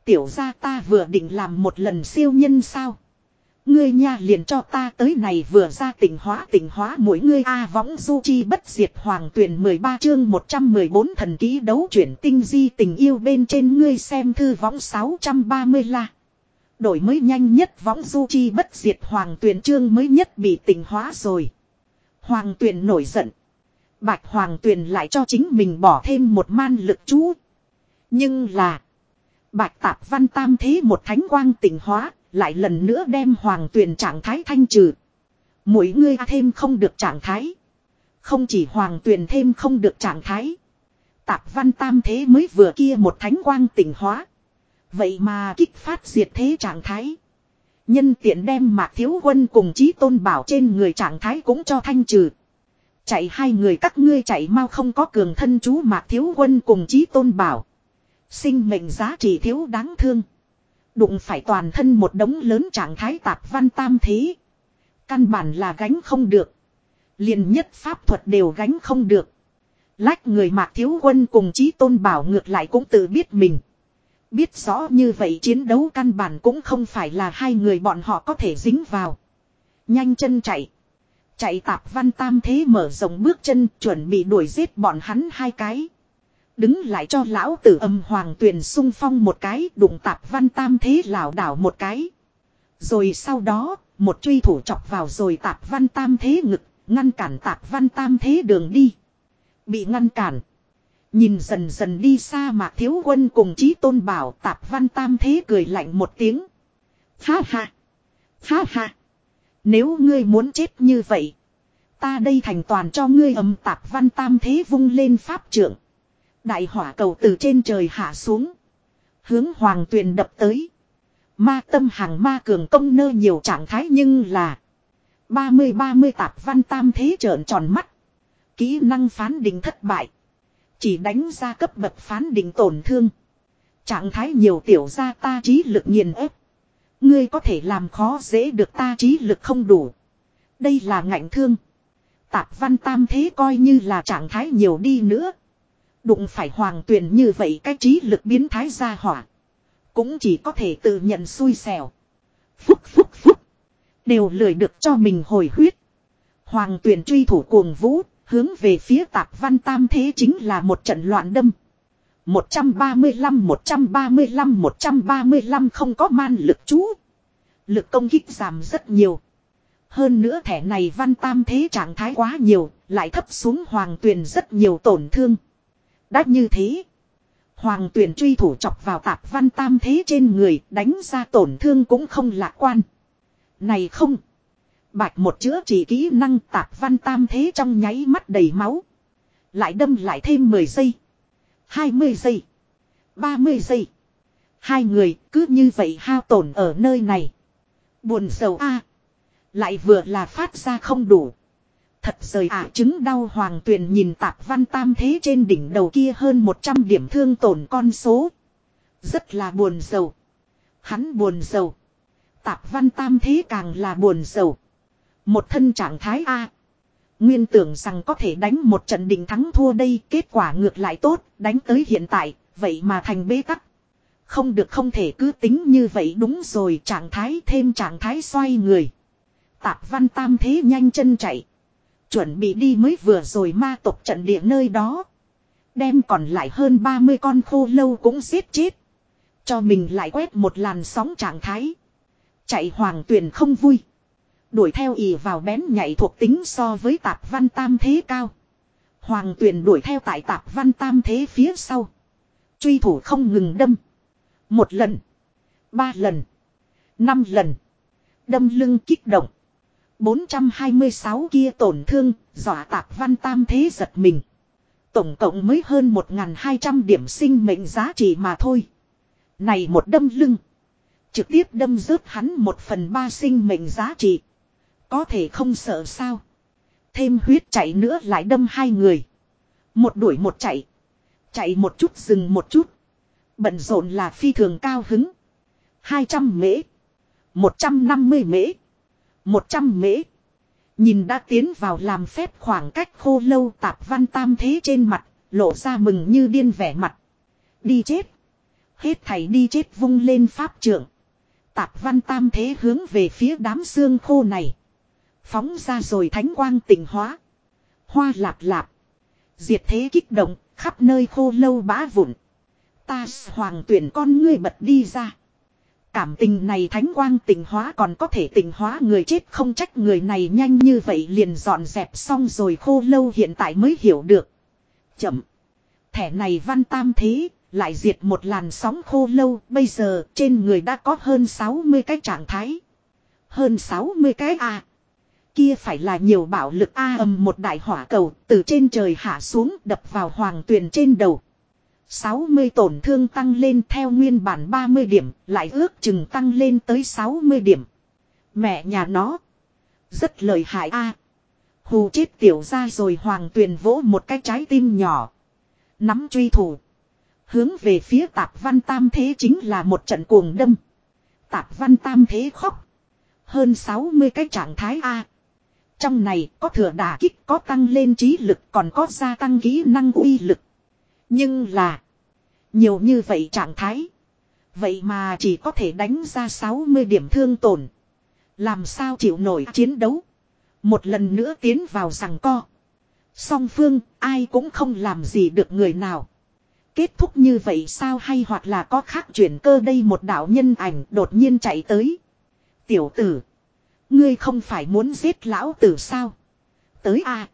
tiểu ra ta vừa định làm một lần siêu nhân sao. Ngươi nha liền cho ta tới này vừa ra tỉnh hóa tỉnh hóa mỗi ngươi A võng du chi bất diệt hoàng tuyển 13 chương 114 thần ký đấu chuyển tinh di tình yêu bên trên ngươi xem thư võng 630 la. Đổi mới nhanh nhất võng du chi bất diệt hoàng tuyển chương mới nhất bị tỉnh hóa rồi. Hoàng tuyển nổi giận. Bạch hoàng tuyển lại cho chính mình bỏ thêm một man lực chú. Nhưng là. Bạch tạp văn tam thế một thánh quang tỉnh hóa lại lần nữa đem hoàng tuyền trạng thái thanh trừ. Mỗi ngươi thêm không được trạng thái. Không chỉ hoàng tuyền thêm không được trạng thái. Tạp văn tam thế mới vừa kia một thánh quang tỉnh hóa. Vậy mà kích phát diệt thế trạng thái. Nhân tiện đem mạc thiếu quân cùng chí tôn bảo trên người trạng thái cũng cho thanh trừ. Chạy hai người các ngươi chạy mau không có cường thân chú mạc thiếu quân cùng chí tôn bảo. Sinh mệnh giá trị thiếu đáng thương. Đụng phải toàn thân một đống lớn trạng thái tạp văn tam thế. Căn bản là gánh không được. liền nhất pháp thuật đều gánh không được. Lách người mạc thiếu quân cùng chí tôn bảo ngược lại cũng tự biết mình. Biết rõ như vậy chiến đấu căn bản cũng không phải là hai người bọn họ có thể dính vào. Nhanh chân chạy. Chạy tạp văn tam thế mở rộng bước chân chuẩn bị đuổi giết bọn hắn hai cái. Đứng lại cho lão tử âm hoàng tuyền sung phong một cái đụng tạp văn tam thế lảo đảo một cái. Rồi sau đó, một truy thủ chọc vào rồi tạp văn tam thế ngực, ngăn cản tạp văn tam thế đường đi. Bị ngăn cản. Nhìn dần dần đi xa mà thiếu quân cùng chí tôn bảo tạp văn tam thế cười lạnh một tiếng. Ha ha. Ha ha. Nếu ngươi muốn chết như vậy. Ta đây thành toàn cho ngươi âm tạp văn tam thế vung lên pháp trưởng. Đại hỏa cầu từ trên trời hạ xuống. Hướng hoàng tuyền đập tới. Ma tâm hàng ma cường công nơ nhiều trạng thái nhưng là. 30-30 tạp văn tam thế trợn tròn mắt. Kỹ năng phán định thất bại. Chỉ đánh ra cấp bậc phán định tổn thương. Trạng thái nhiều tiểu ra ta trí lực nghiền ép. Ngươi có thể làm khó dễ được ta trí lực không đủ. Đây là ngạnh thương. Tạp văn tam thế coi như là trạng thái nhiều đi nữa. Đụng phải hoàng tuyền như vậy cái trí lực biến thái ra hỏa. Cũng chỉ có thể tự nhận xui xẻo. Phúc phúc phúc. Đều lười được cho mình hồi huyết. Hoàng tuyền truy thủ cuồng vũ, hướng về phía tạp văn tam thế chính là một trận loạn đâm. 135 135 135 không có man lực chú. Lực công kích giảm rất nhiều. Hơn nữa thẻ này văn tam thế trạng thái quá nhiều, lại thấp xuống hoàng tuyền rất nhiều tổn thương. Đã như thế. Hoàng tuyển truy thủ chọc vào tạp văn tam thế trên người, đánh ra tổn thương cũng không lạc quan. Này không. Bạch một chữa chỉ kỹ năng tạp văn tam thế trong nháy mắt đầy máu. Lại đâm lại thêm 10 giây. 20 giây. 30 giây. Hai người cứ như vậy hao tổn ở nơi này. Buồn sầu a Lại vừa là phát ra không đủ. Thật rời ả chứng đau hoàng tuyền nhìn tạp văn tam thế trên đỉnh đầu kia hơn 100 điểm thương tổn con số. Rất là buồn sầu. Hắn buồn sầu. Tạp văn tam thế càng là buồn sầu. Một thân trạng thái A. Nguyên tưởng rằng có thể đánh một trận định thắng thua đây, kết quả ngược lại tốt, đánh tới hiện tại, vậy mà thành bế tắc. Không được không thể cứ tính như vậy đúng rồi, trạng thái thêm trạng thái xoay người. Tạp văn tam thế nhanh chân chạy. Chuẩn bị đi mới vừa rồi ma tộc trận địa nơi đó. Đem còn lại hơn 30 con khô lâu cũng giết chết. Cho mình lại quét một làn sóng trạng thái. Chạy hoàng tuyền không vui. Đuổi theo ì vào bén nhảy thuộc tính so với tạp văn tam thế cao. Hoàng tuyền đuổi theo tại tạp văn tam thế phía sau. Truy thủ không ngừng đâm. Một lần. Ba lần. Năm lần. Đâm lưng kích động. 426 kia tổn thương, dọa tạp văn tam thế giật mình. Tổng cộng mới hơn 1.200 điểm sinh mệnh giá trị mà thôi. Này một đâm lưng. Trực tiếp đâm rớt hắn một phần ba sinh mệnh giá trị. Có thể không sợ sao. Thêm huyết chạy nữa lại đâm hai người. Một đuổi một chạy. Chạy một chút dừng một chút. Bận rộn là phi thường cao hứng. 200 mễ. 150 mễ. 100 mễ. Nhìn đã tiến vào làm phép khoảng cách khô lâu tạp văn tam thế trên mặt, lộ ra mừng như điên vẻ mặt. Đi chết. Hết thầy đi chết vung lên pháp trưởng. Tạp văn tam thế hướng về phía đám xương khô này. Phóng ra rồi thánh quang tỉnh hóa. Hoa lạp lạp. Diệt thế kích động, khắp nơi khô lâu bã vụn. Ta hoàng tuyển con ngươi bật đi ra. Cảm tình này thánh quang tình hóa còn có thể tình hóa người chết không trách người này nhanh như vậy liền dọn dẹp xong rồi khô lâu hiện tại mới hiểu được. Chậm. Thẻ này văn tam thế, lại diệt một làn sóng khô lâu, bây giờ trên người đã có hơn 60 cái trạng thái. Hơn 60 cái à Kia phải là nhiều bạo lực A ầm một đại hỏa cầu từ trên trời hạ xuống đập vào hoàng tuyền trên đầu. 60 tổn thương tăng lên theo nguyên bản 30 điểm, lại ước chừng tăng lên tới 60 điểm. Mẹ nhà nó. Rất lợi hại a Hù chết tiểu ra rồi hoàng tuyền vỗ một cái trái tim nhỏ. Nắm truy thủ. Hướng về phía tạp văn tam thế chính là một trận cuồng đâm. Tạp văn tam thế khóc. Hơn 60 cái trạng thái A. Trong này có thừa đả kích có tăng lên trí lực còn có gia tăng kỹ năng uy lực. Nhưng là. Nhiều như vậy trạng thái. Vậy mà chỉ có thể đánh ra 60 điểm thương tổn. Làm sao chịu nổi chiến đấu. Một lần nữa tiến vào rằng co. Song phương, ai cũng không làm gì được người nào. Kết thúc như vậy sao hay hoặc là có khác chuyển cơ đây một đạo nhân ảnh đột nhiên chạy tới. Tiểu tử. Ngươi không phải muốn giết lão tử sao? Tới a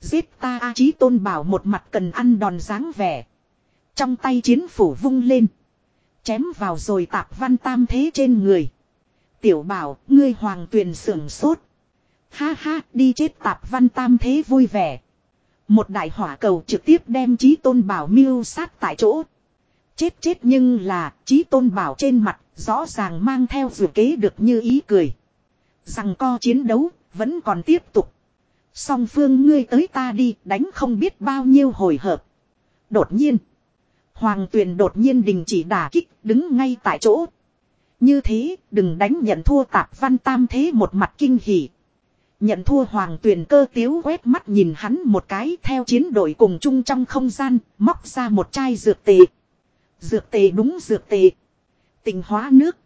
Giết ta a chí tôn bảo một mặt cần ăn đòn dáng vẻ. Trong tay chiến phủ vung lên. Chém vào rồi tạp văn tam thế trên người. Tiểu bảo, ngươi hoàng tuyền sưởng sốt. Ha ha, đi chết tạp văn tam thế vui vẻ. Một đại hỏa cầu trực tiếp đem chí tôn bảo miêu sát tại chỗ. Chết chết nhưng là, chí tôn bảo trên mặt, rõ ràng mang theo dù kế được như ý cười. Rằng co chiến đấu, vẫn còn tiếp tục. Song phương ngươi tới ta đi, đánh không biết bao nhiêu hồi hợp. Đột nhiên. Hoàng tuyền đột nhiên đình chỉ đả kích, đứng ngay tại chỗ. Như thế, đừng đánh nhận thua tạp văn tam thế một mặt kinh hỉ. Nhận thua hoàng tuyền cơ tiếu quét mắt nhìn hắn một cái theo chiến đội cùng chung trong không gian, móc ra một chai dược tề. Dược tề đúng dược tề. Tình hóa nước.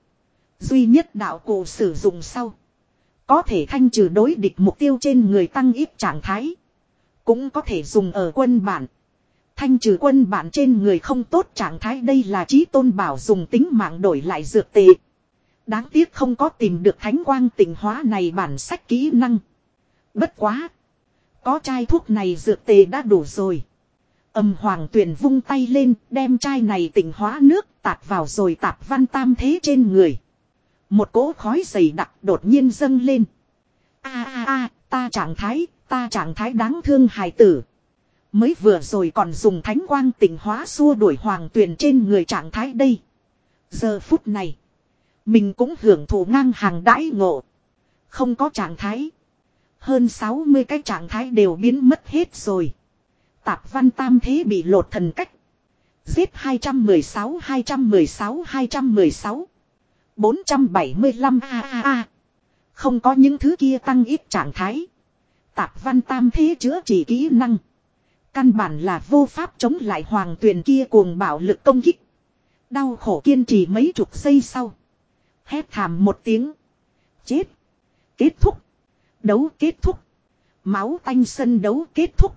Duy nhất đạo cổ sử dụng sau. Có thể thanh trừ đối địch mục tiêu trên người tăng ít trạng thái. Cũng có thể dùng ở quân bản. Thanh trừ quân bản trên người không tốt trạng thái đây là trí tôn bảo dùng tính mạng đổi lại dược tệ. Đáng tiếc không có tìm được thánh quang tình hóa này bản sách kỹ năng. Bất quá. Có chai thuốc này dược tề đã đủ rồi. Âm hoàng tuyển vung tay lên, đem chai này tỉnh hóa nước tạt vào rồi tạp văn tam thế trên người. Một cỗ khói dày đặc đột nhiên dâng lên. a a a ta trạng thái, ta trạng thái đáng thương hài tử. Mới vừa rồi còn dùng thánh quang tỉnh hóa xua đuổi hoàng tuyền trên người trạng thái đây. Giờ phút này. Mình cũng hưởng thụ ngang hàng đãi ngộ. Không có trạng thái. Hơn 60 cái trạng thái đều biến mất hết rồi. Tạp văn tam thế bị lột thần cách. Giết 216 216 216 475 a a a Không có những thứ kia tăng ít trạng thái. Tạp văn tam thế chữa trị kỹ năng. Căn bản là vô pháp chống lại hoàng tuyền kia cuồng bạo lực công kích. Đau khổ kiên trì mấy chục giây sau. Hét thảm một tiếng. Chết. Kết thúc. Đấu kết thúc. Máu tanh sân đấu kết thúc.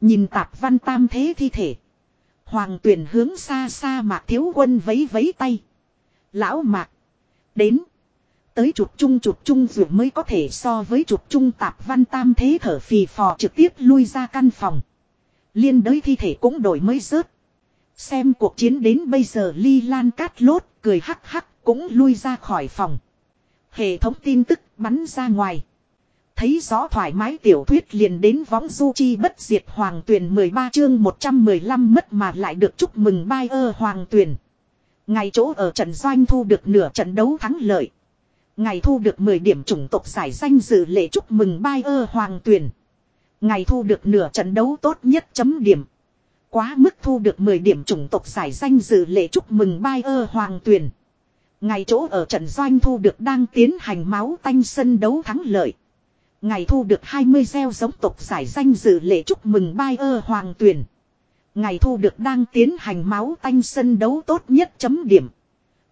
Nhìn tạp văn tam thế thi thể. Hoàng tuyển hướng xa xa mạc thiếu quân vấy vấy tay. Lão mạc. Đến. Tới chụp chung chụp chung dù mới có thể so với chụp chung tạp văn tam thế thở phì phò trực tiếp lui ra căn phòng. Liên đới thi thể cũng đổi mới rớt. Xem cuộc chiến đến bây giờ ly lan cát lốt cười hắc hắc cũng lui ra khỏi phòng. Hệ thống tin tức bắn ra ngoài. Thấy rõ thoải mái tiểu thuyết liền đến võng du chi bất diệt hoàng tuyển 13 chương 115 mất mà lại được chúc mừng bai ơ hoàng tuyển. Ngày chỗ ở trận doanh thu được nửa trận đấu thắng lợi. Ngày thu được 10 điểm chủng tộc giải danh dự lễ chúc mừng bai ơ hoàng tuyển. Ngày thu được nửa trận đấu tốt nhất chấm điểm. Quá mức thu được 10 điểm chủng tộc giải danh dự lễ chúc mừng bai ơ hoàng tuyển. Ngày chỗ ở trận doanh thu được đang tiến hành máu tanh sân đấu thắng lợi. Ngày thu được 20 gieo giống tộc giải danh dự lễ chúc mừng bai ơ hoàng tuyển. Ngày thu được đang tiến hành máu tanh sân đấu tốt nhất chấm điểm.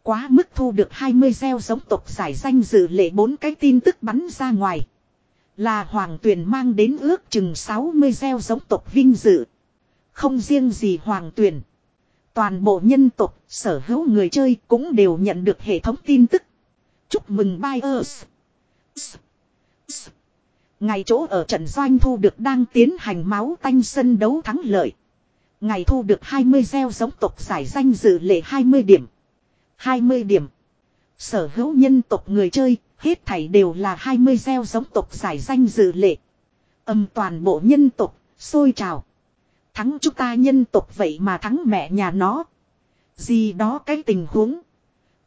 Quá mức thu được 20 gieo giống tộc giải danh dự lệ bốn cái tin tức bắn ra ngoài. Là hoàng tuyển mang đến ước chừng 60 gieo giống tộc vinh dự. Không riêng gì hoàng tuyển. Toàn bộ nhân tộc, sở hữu người chơi cũng đều nhận được hệ thống tin tức. Chúc mừng Bios. Ngày chỗ ở trận doanh thu được đang tiến hành máu tanh sân đấu thắng lợi. Ngày thu được 20 gieo giống tộc giải danh dự lệ 20 điểm. 20 điểm. Sở hữu nhân tộc người chơi, hết thảy đều là 20 gieo giống tộc giải danh dự lệ. Âm toàn bộ nhân tộc, sôi trào. Thắng chúng ta nhân tộc vậy mà thắng mẹ nhà nó. Gì đó cái tình huống.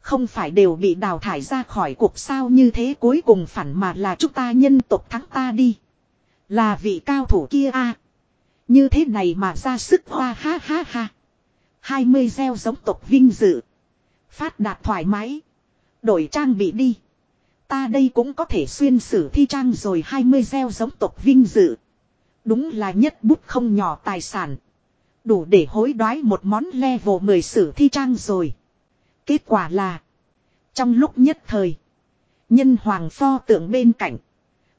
Không phải đều bị đào thải ra khỏi cuộc sao như thế cuối cùng phản mà là chúng ta nhân tộc thắng ta đi. Là vị cao thủ kia a như thế này mà ra sức hoa ha ha ha. 20 gieo giống tộc vinh dự. Phát đạt thoải mái. Đổi trang bị đi. Ta đây cũng có thể xuyên sử thi trang rồi 20 gieo giống tộc vinh dự. Đúng là nhất bút không nhỏ tài sản. Đủ để hối đoái một món level 10 sử thi trang rồi. Kết quả là. Trong lúc nhất thời. Nhân hoàng pho tượng bên cạnh.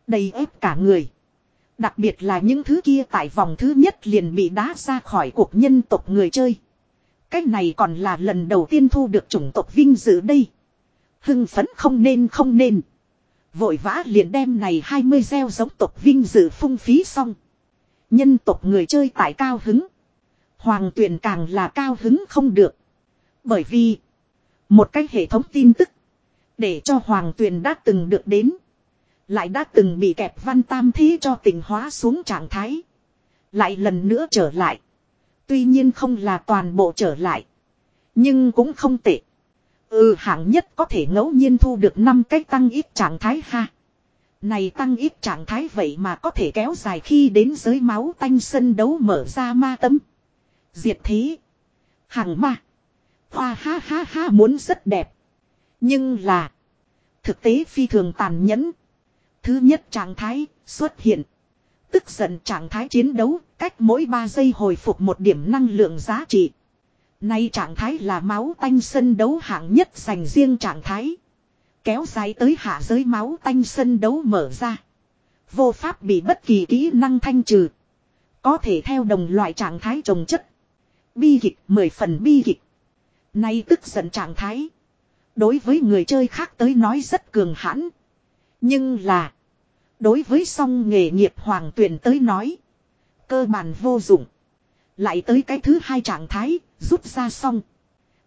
Đầy ép cả người. Đặc biệt là những thứ kia tại vòng thứ nhất liền bị đá ra khỏi cuộc nhân tộc người chơi. Cái này còn là lần đầu tiên thu được chủng tộc vinh dự đây. Hưng phấn không nên không nên. Vội vã liền đem này 20 gieo giống tộc vinh dự phung phí xong. Nhân tộc người chơi tại cao hứng. Hoàng tuyển càng là cao hứng không được. Bởi vì. Một cái hệ thống tin tức. Để cho hoàng tuyển đã từng được đến. Lại đã từng bị kẹp văn tam thí cho tình hóa xuống trạng thái. Lại lần nữa trở lại. Tuy nhiên không là toàn bộ trở lại. Nhưng cũng không tệ. Ừ hạng nhất có thể ngẫu nhiên thu được 5 cái tăng ít trạng thái ha. Này tăng ít trạng thái vậy mà có thể kéo dài khi đến giới máu tanh sân đấu mở ra ma tâm. Diệt thế. Hàng ma. Hoa ha ha ha muốn rất đẹp. Nhưng là. Thực tế phi thường tàn nhẫn. Thứ nhất trạng thái xuất hiện. Tức giận trạng thái chiến đấu cách mỗi 3 giây hồi phục một điểm năng lượng giá trị. Nay trạng thái là máu tanh sân đấu hạng nhất dành riêng trạng thái. Kéo dài tới hạ giới máu tanh sân đấu mở ra. Vô pháp bị bất kỳ kỹ năng thanh trừ. Có thể theo đồng loại trạng thái trồng chất. Bi kịch, mười phần bi kịch. Nay tức giận trạng thái. Đối với người chơi khác tới nói rất cường hãn. Nhưng là. Đối với song nghề nghiệp hoàng tuyển tới nói. Cơ bản vô dụng. Lại tới cái thứ hai trạng thái, rút ra xong.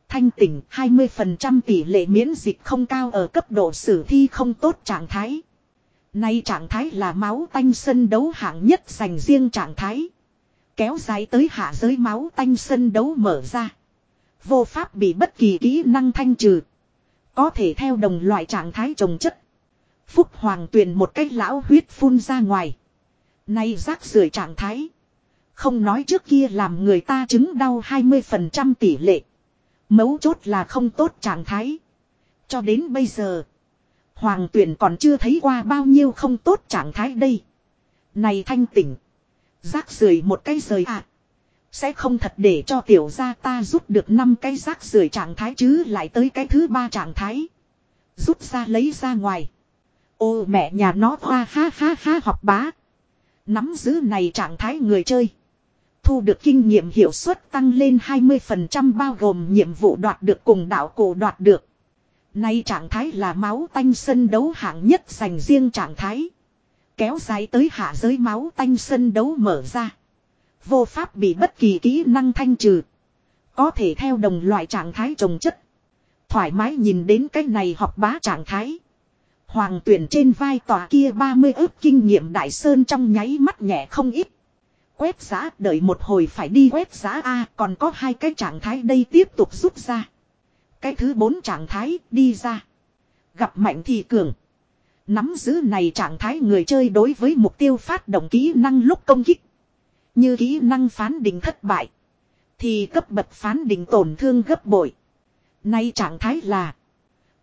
Thanh tỉnh 20% tỷ lệ miễn dịch không cao ở cấp độ sử thi không tốt trạng thái. Nay trạng thái là máu tanh sân đấu hạng nhất dành riêng trạng thái. Kéo dài tới hạ giới máu tanh sân đấu mở ra. Vô pháp bị bất kỳ kỹ năng thanh trừ. Có thể theo đồng loại trạng thái trồng chất. Phúc Hoàng tuyền một cái lão huyết phun ra ngoài. Nay rác rưởi trạng thái. Không nói trước kia làm người ta chứng đau 20% tỷ lệ. Mấu chốt là không tốt trạng thái. Cho đến bây giờ. Hoàng tuyển còn chưa thấy qua bao nhiêu không tốt trạng thái đây. Này thanh tỉnh. Rác rưởi một cái rời ạ. À. Sẽ không thật để cho tiểu gia ta rút được năm cái rác rưởi trạng thái chứ lại tới cái thứ ba trạng thái. Rút ra lấy ra ngoài. Ô mẹ nhà nó hoa ha ha ha học bá. Nắm giữ này trạng thái người chơi. Thu được kinh nghiệm hiệu suất tăng lên 20% bao gồm nhiệm vụ đoạt được cùng đạo cổ đoạt được. Nay trạng thái là máu tanh sân đấu hạng nhất dành riêng trạng thái. Kéo dài tới hạ giới máu tanh sân đấu mở ra. Vô pháp bị bất kỳ kỹ năng thanh trừ. Có thể theo đồng loại trạng thái trồng chất. Thoải mái nhìn đến cái này học bá trạng thái. Hoàng tuyển trên vai tòa kia 30 ước kinh nghiệm đại sơn trong nháy mắt nhẹ không ít. Quét giá, đợi một hồi phải đi quét giá A, còn có hai cái trạng thái đây tiếp tục rút ra. Cái thứ bốn trạng thái, đi ra. Gặp mạnh thì cường. Nắm giữ này trạng thái người chơi đối với mục tiêu phát động kỹ năng lúc công kích. Như kỹ năng phán định thất bại. Thì cấp bậc phán định tổn thương gấp bội. Nay trạng thái là.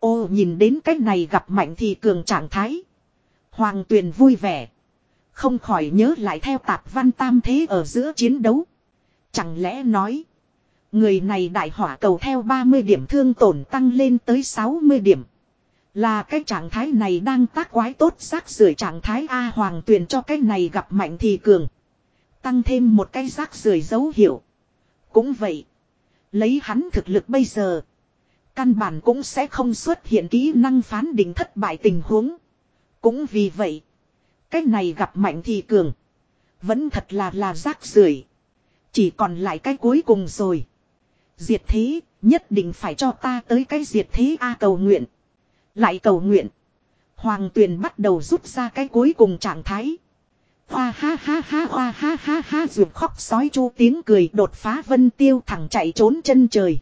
Ô, nhìn đến cách này gặp mạnh thì cường trạng thái. Hoàng tuyền vui vẻ. Không khỏi nhớ lại theo tạp văn tam thế ở giữa chiến đấu. Chẳng lẽ nói. Người này đại hỏa cầu theo 30 điểm thương tổn tăng lên tới 60 điểm. Là cái trạng thái này đang tác quái tốt rác rưởi trạng thái A hoàng tuyền cho cái này gặp mạnh thì cường. Tăng thêm một cái rác rưởi dấu hiệu. Cũng vậy. Lấy hắn thực lực bây giờ. Căn bản cũng sẽ không xuất hiện kỹ năng phán định thất bại tình huống. Cũng vì vậy. Cái này gặp mạnh thì cường. Vẫn thật là là rác rưởi Chỉ còn lại cái cuối cùng rồi. Diệt thế, nhất định phải cho ta tới cái diệt thế A cầu nguyện. Lại cầu nguyện. Hoàng tuyền bắt đầu rút ra cái cuối cùng trạng thái. Hoa ha ha ha hoa ha ha ha ruột khóc sói chu tiếng cười đột phá vân tiêu thẳng chạy trốn chân trời.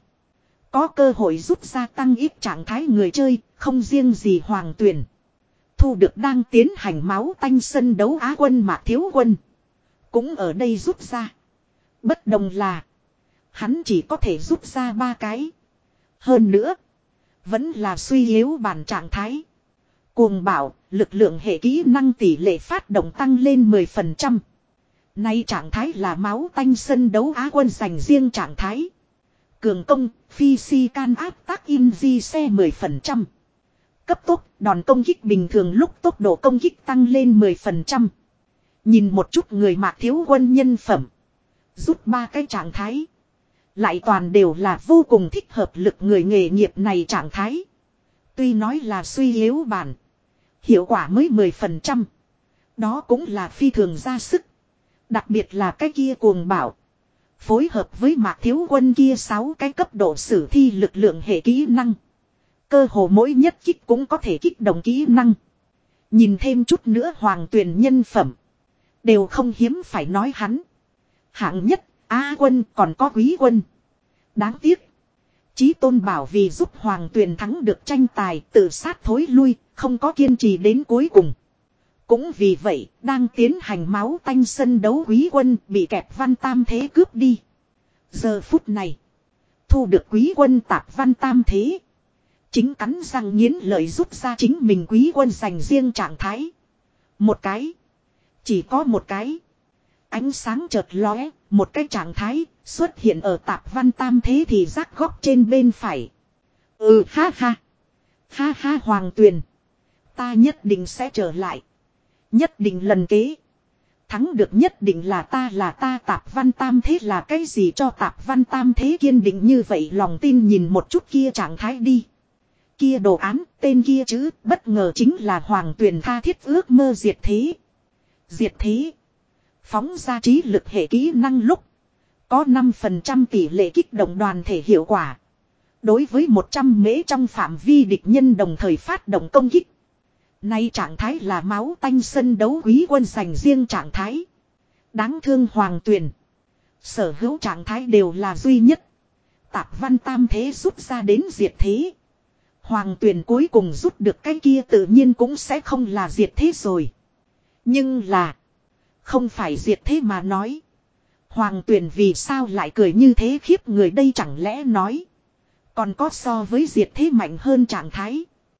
Có cơ hội giúp gia tăng ít trạng thái người chơi, không riêng gì hoàng tuyển. Thu được đang tiến hành máu tanh sân đấu Á quân mà thiếu quân. Cũng ở đây rút ra. Bất đồng là. Hắn chỉ có thể rút ra ba cái. Hơn nữa. Vẫn là suy yếu bản trạng thái. Cuồng bảo, lực lượng hệ kỹ năng tỷ lệ phát động tăng lên 10%. Nay trạng thái là máu tanh sân đấu Á quân dành riêng trạng thái. Cường công, phi si can áp tác in di xe 10%. Cấp tốc, đòn công kích bình thường lúc tốc độ công kích tăng lên 10%. Nhìn một chút người mạc thiếu quân nhân phẩm. Rút ba cái trạng thái. Lại toàn đều là vô cùng thích hợp lực người nghề nghiệp này trạng thái. Tuy nói là suy yếu bản. Hiệu quả mới 10%. Đó cũng là phi thường ra sức. Đặc biệt là cái kia cuồng bảo. Phối hợp với mạc thiếu quân kia sáu cái cấp độ sử thi lực lượng hệ kỹ năng. Cơ hồ mỗi nhất kích cũng có thể kích động kỹ năng. Nhìn thêm chút nữa hoàng tuyển nhân phẩm. Đều không hiếm phải nói hắn. Hạng nhất, A quân còn có quý quân. Đáng tiếc. Chí tôn bảo vì giúp hoàng tuyển thắng được tranh tài tự sát thối lui, không có kiên trì đến cuối cùng. Cũng vì vậy, đang tiến hành máu tanh sân đấu quý quân bị kẹp văn tam thế cướp đi. Giờ phút này, thu được quý quân tạp văn tam thế. Chính cắn răng nghiến lợi rút ra chính mình quý quân dành riêng trạng thái. Một cái. Chỉ có một cái. Ánh sáng chợt lóe, một cái trạng thái xuất hiện ở tạp văn tam thế thì rác góc trên bên phải. Ừ ha ha. Ha ha hoàng tuyền. Ta nhất định sẽ trở lại. Nhất định lần kế. Thắng được nhất định là ta là ta tạp văn tam thế là cái gì cho tạp văn tam thế kiên định như vậy lòng tin nhìn một chút kia trạng thái đi. Kia đồ án, tên kia chứ, bất ngờ chính là hoàng tuyền tha thiết ước mơ diệt thế. Diệt thế. Phóng ra trí lực hệ kỹ năng lúc. Có 5% tỷ lệ kích động đoàn thể hiệu quả. Đối với 100 mễ trong phạm vi địch nhân đồng thời phát động công kích. Nay trạng thái là máu tanh sân đấu quý quân sành riêng trạng thái. Đáng thương hoàng tuyền. Sở hữu trạng thái đều là duy nhất. Tạp văn tam thế rút ra đến diệt thế. Hoàng tuyền cuối cùng rút được cái kia tự nhiên cũng sẽ không là diệt thế rồi. Nhưng là. Không phải diệt thế mà nói. Hoàng tuyền vì sao lại cười như thế khiếp người đây chẳng lẽ nói. Còn có so với diệt thế mạnh hơn trạng thái.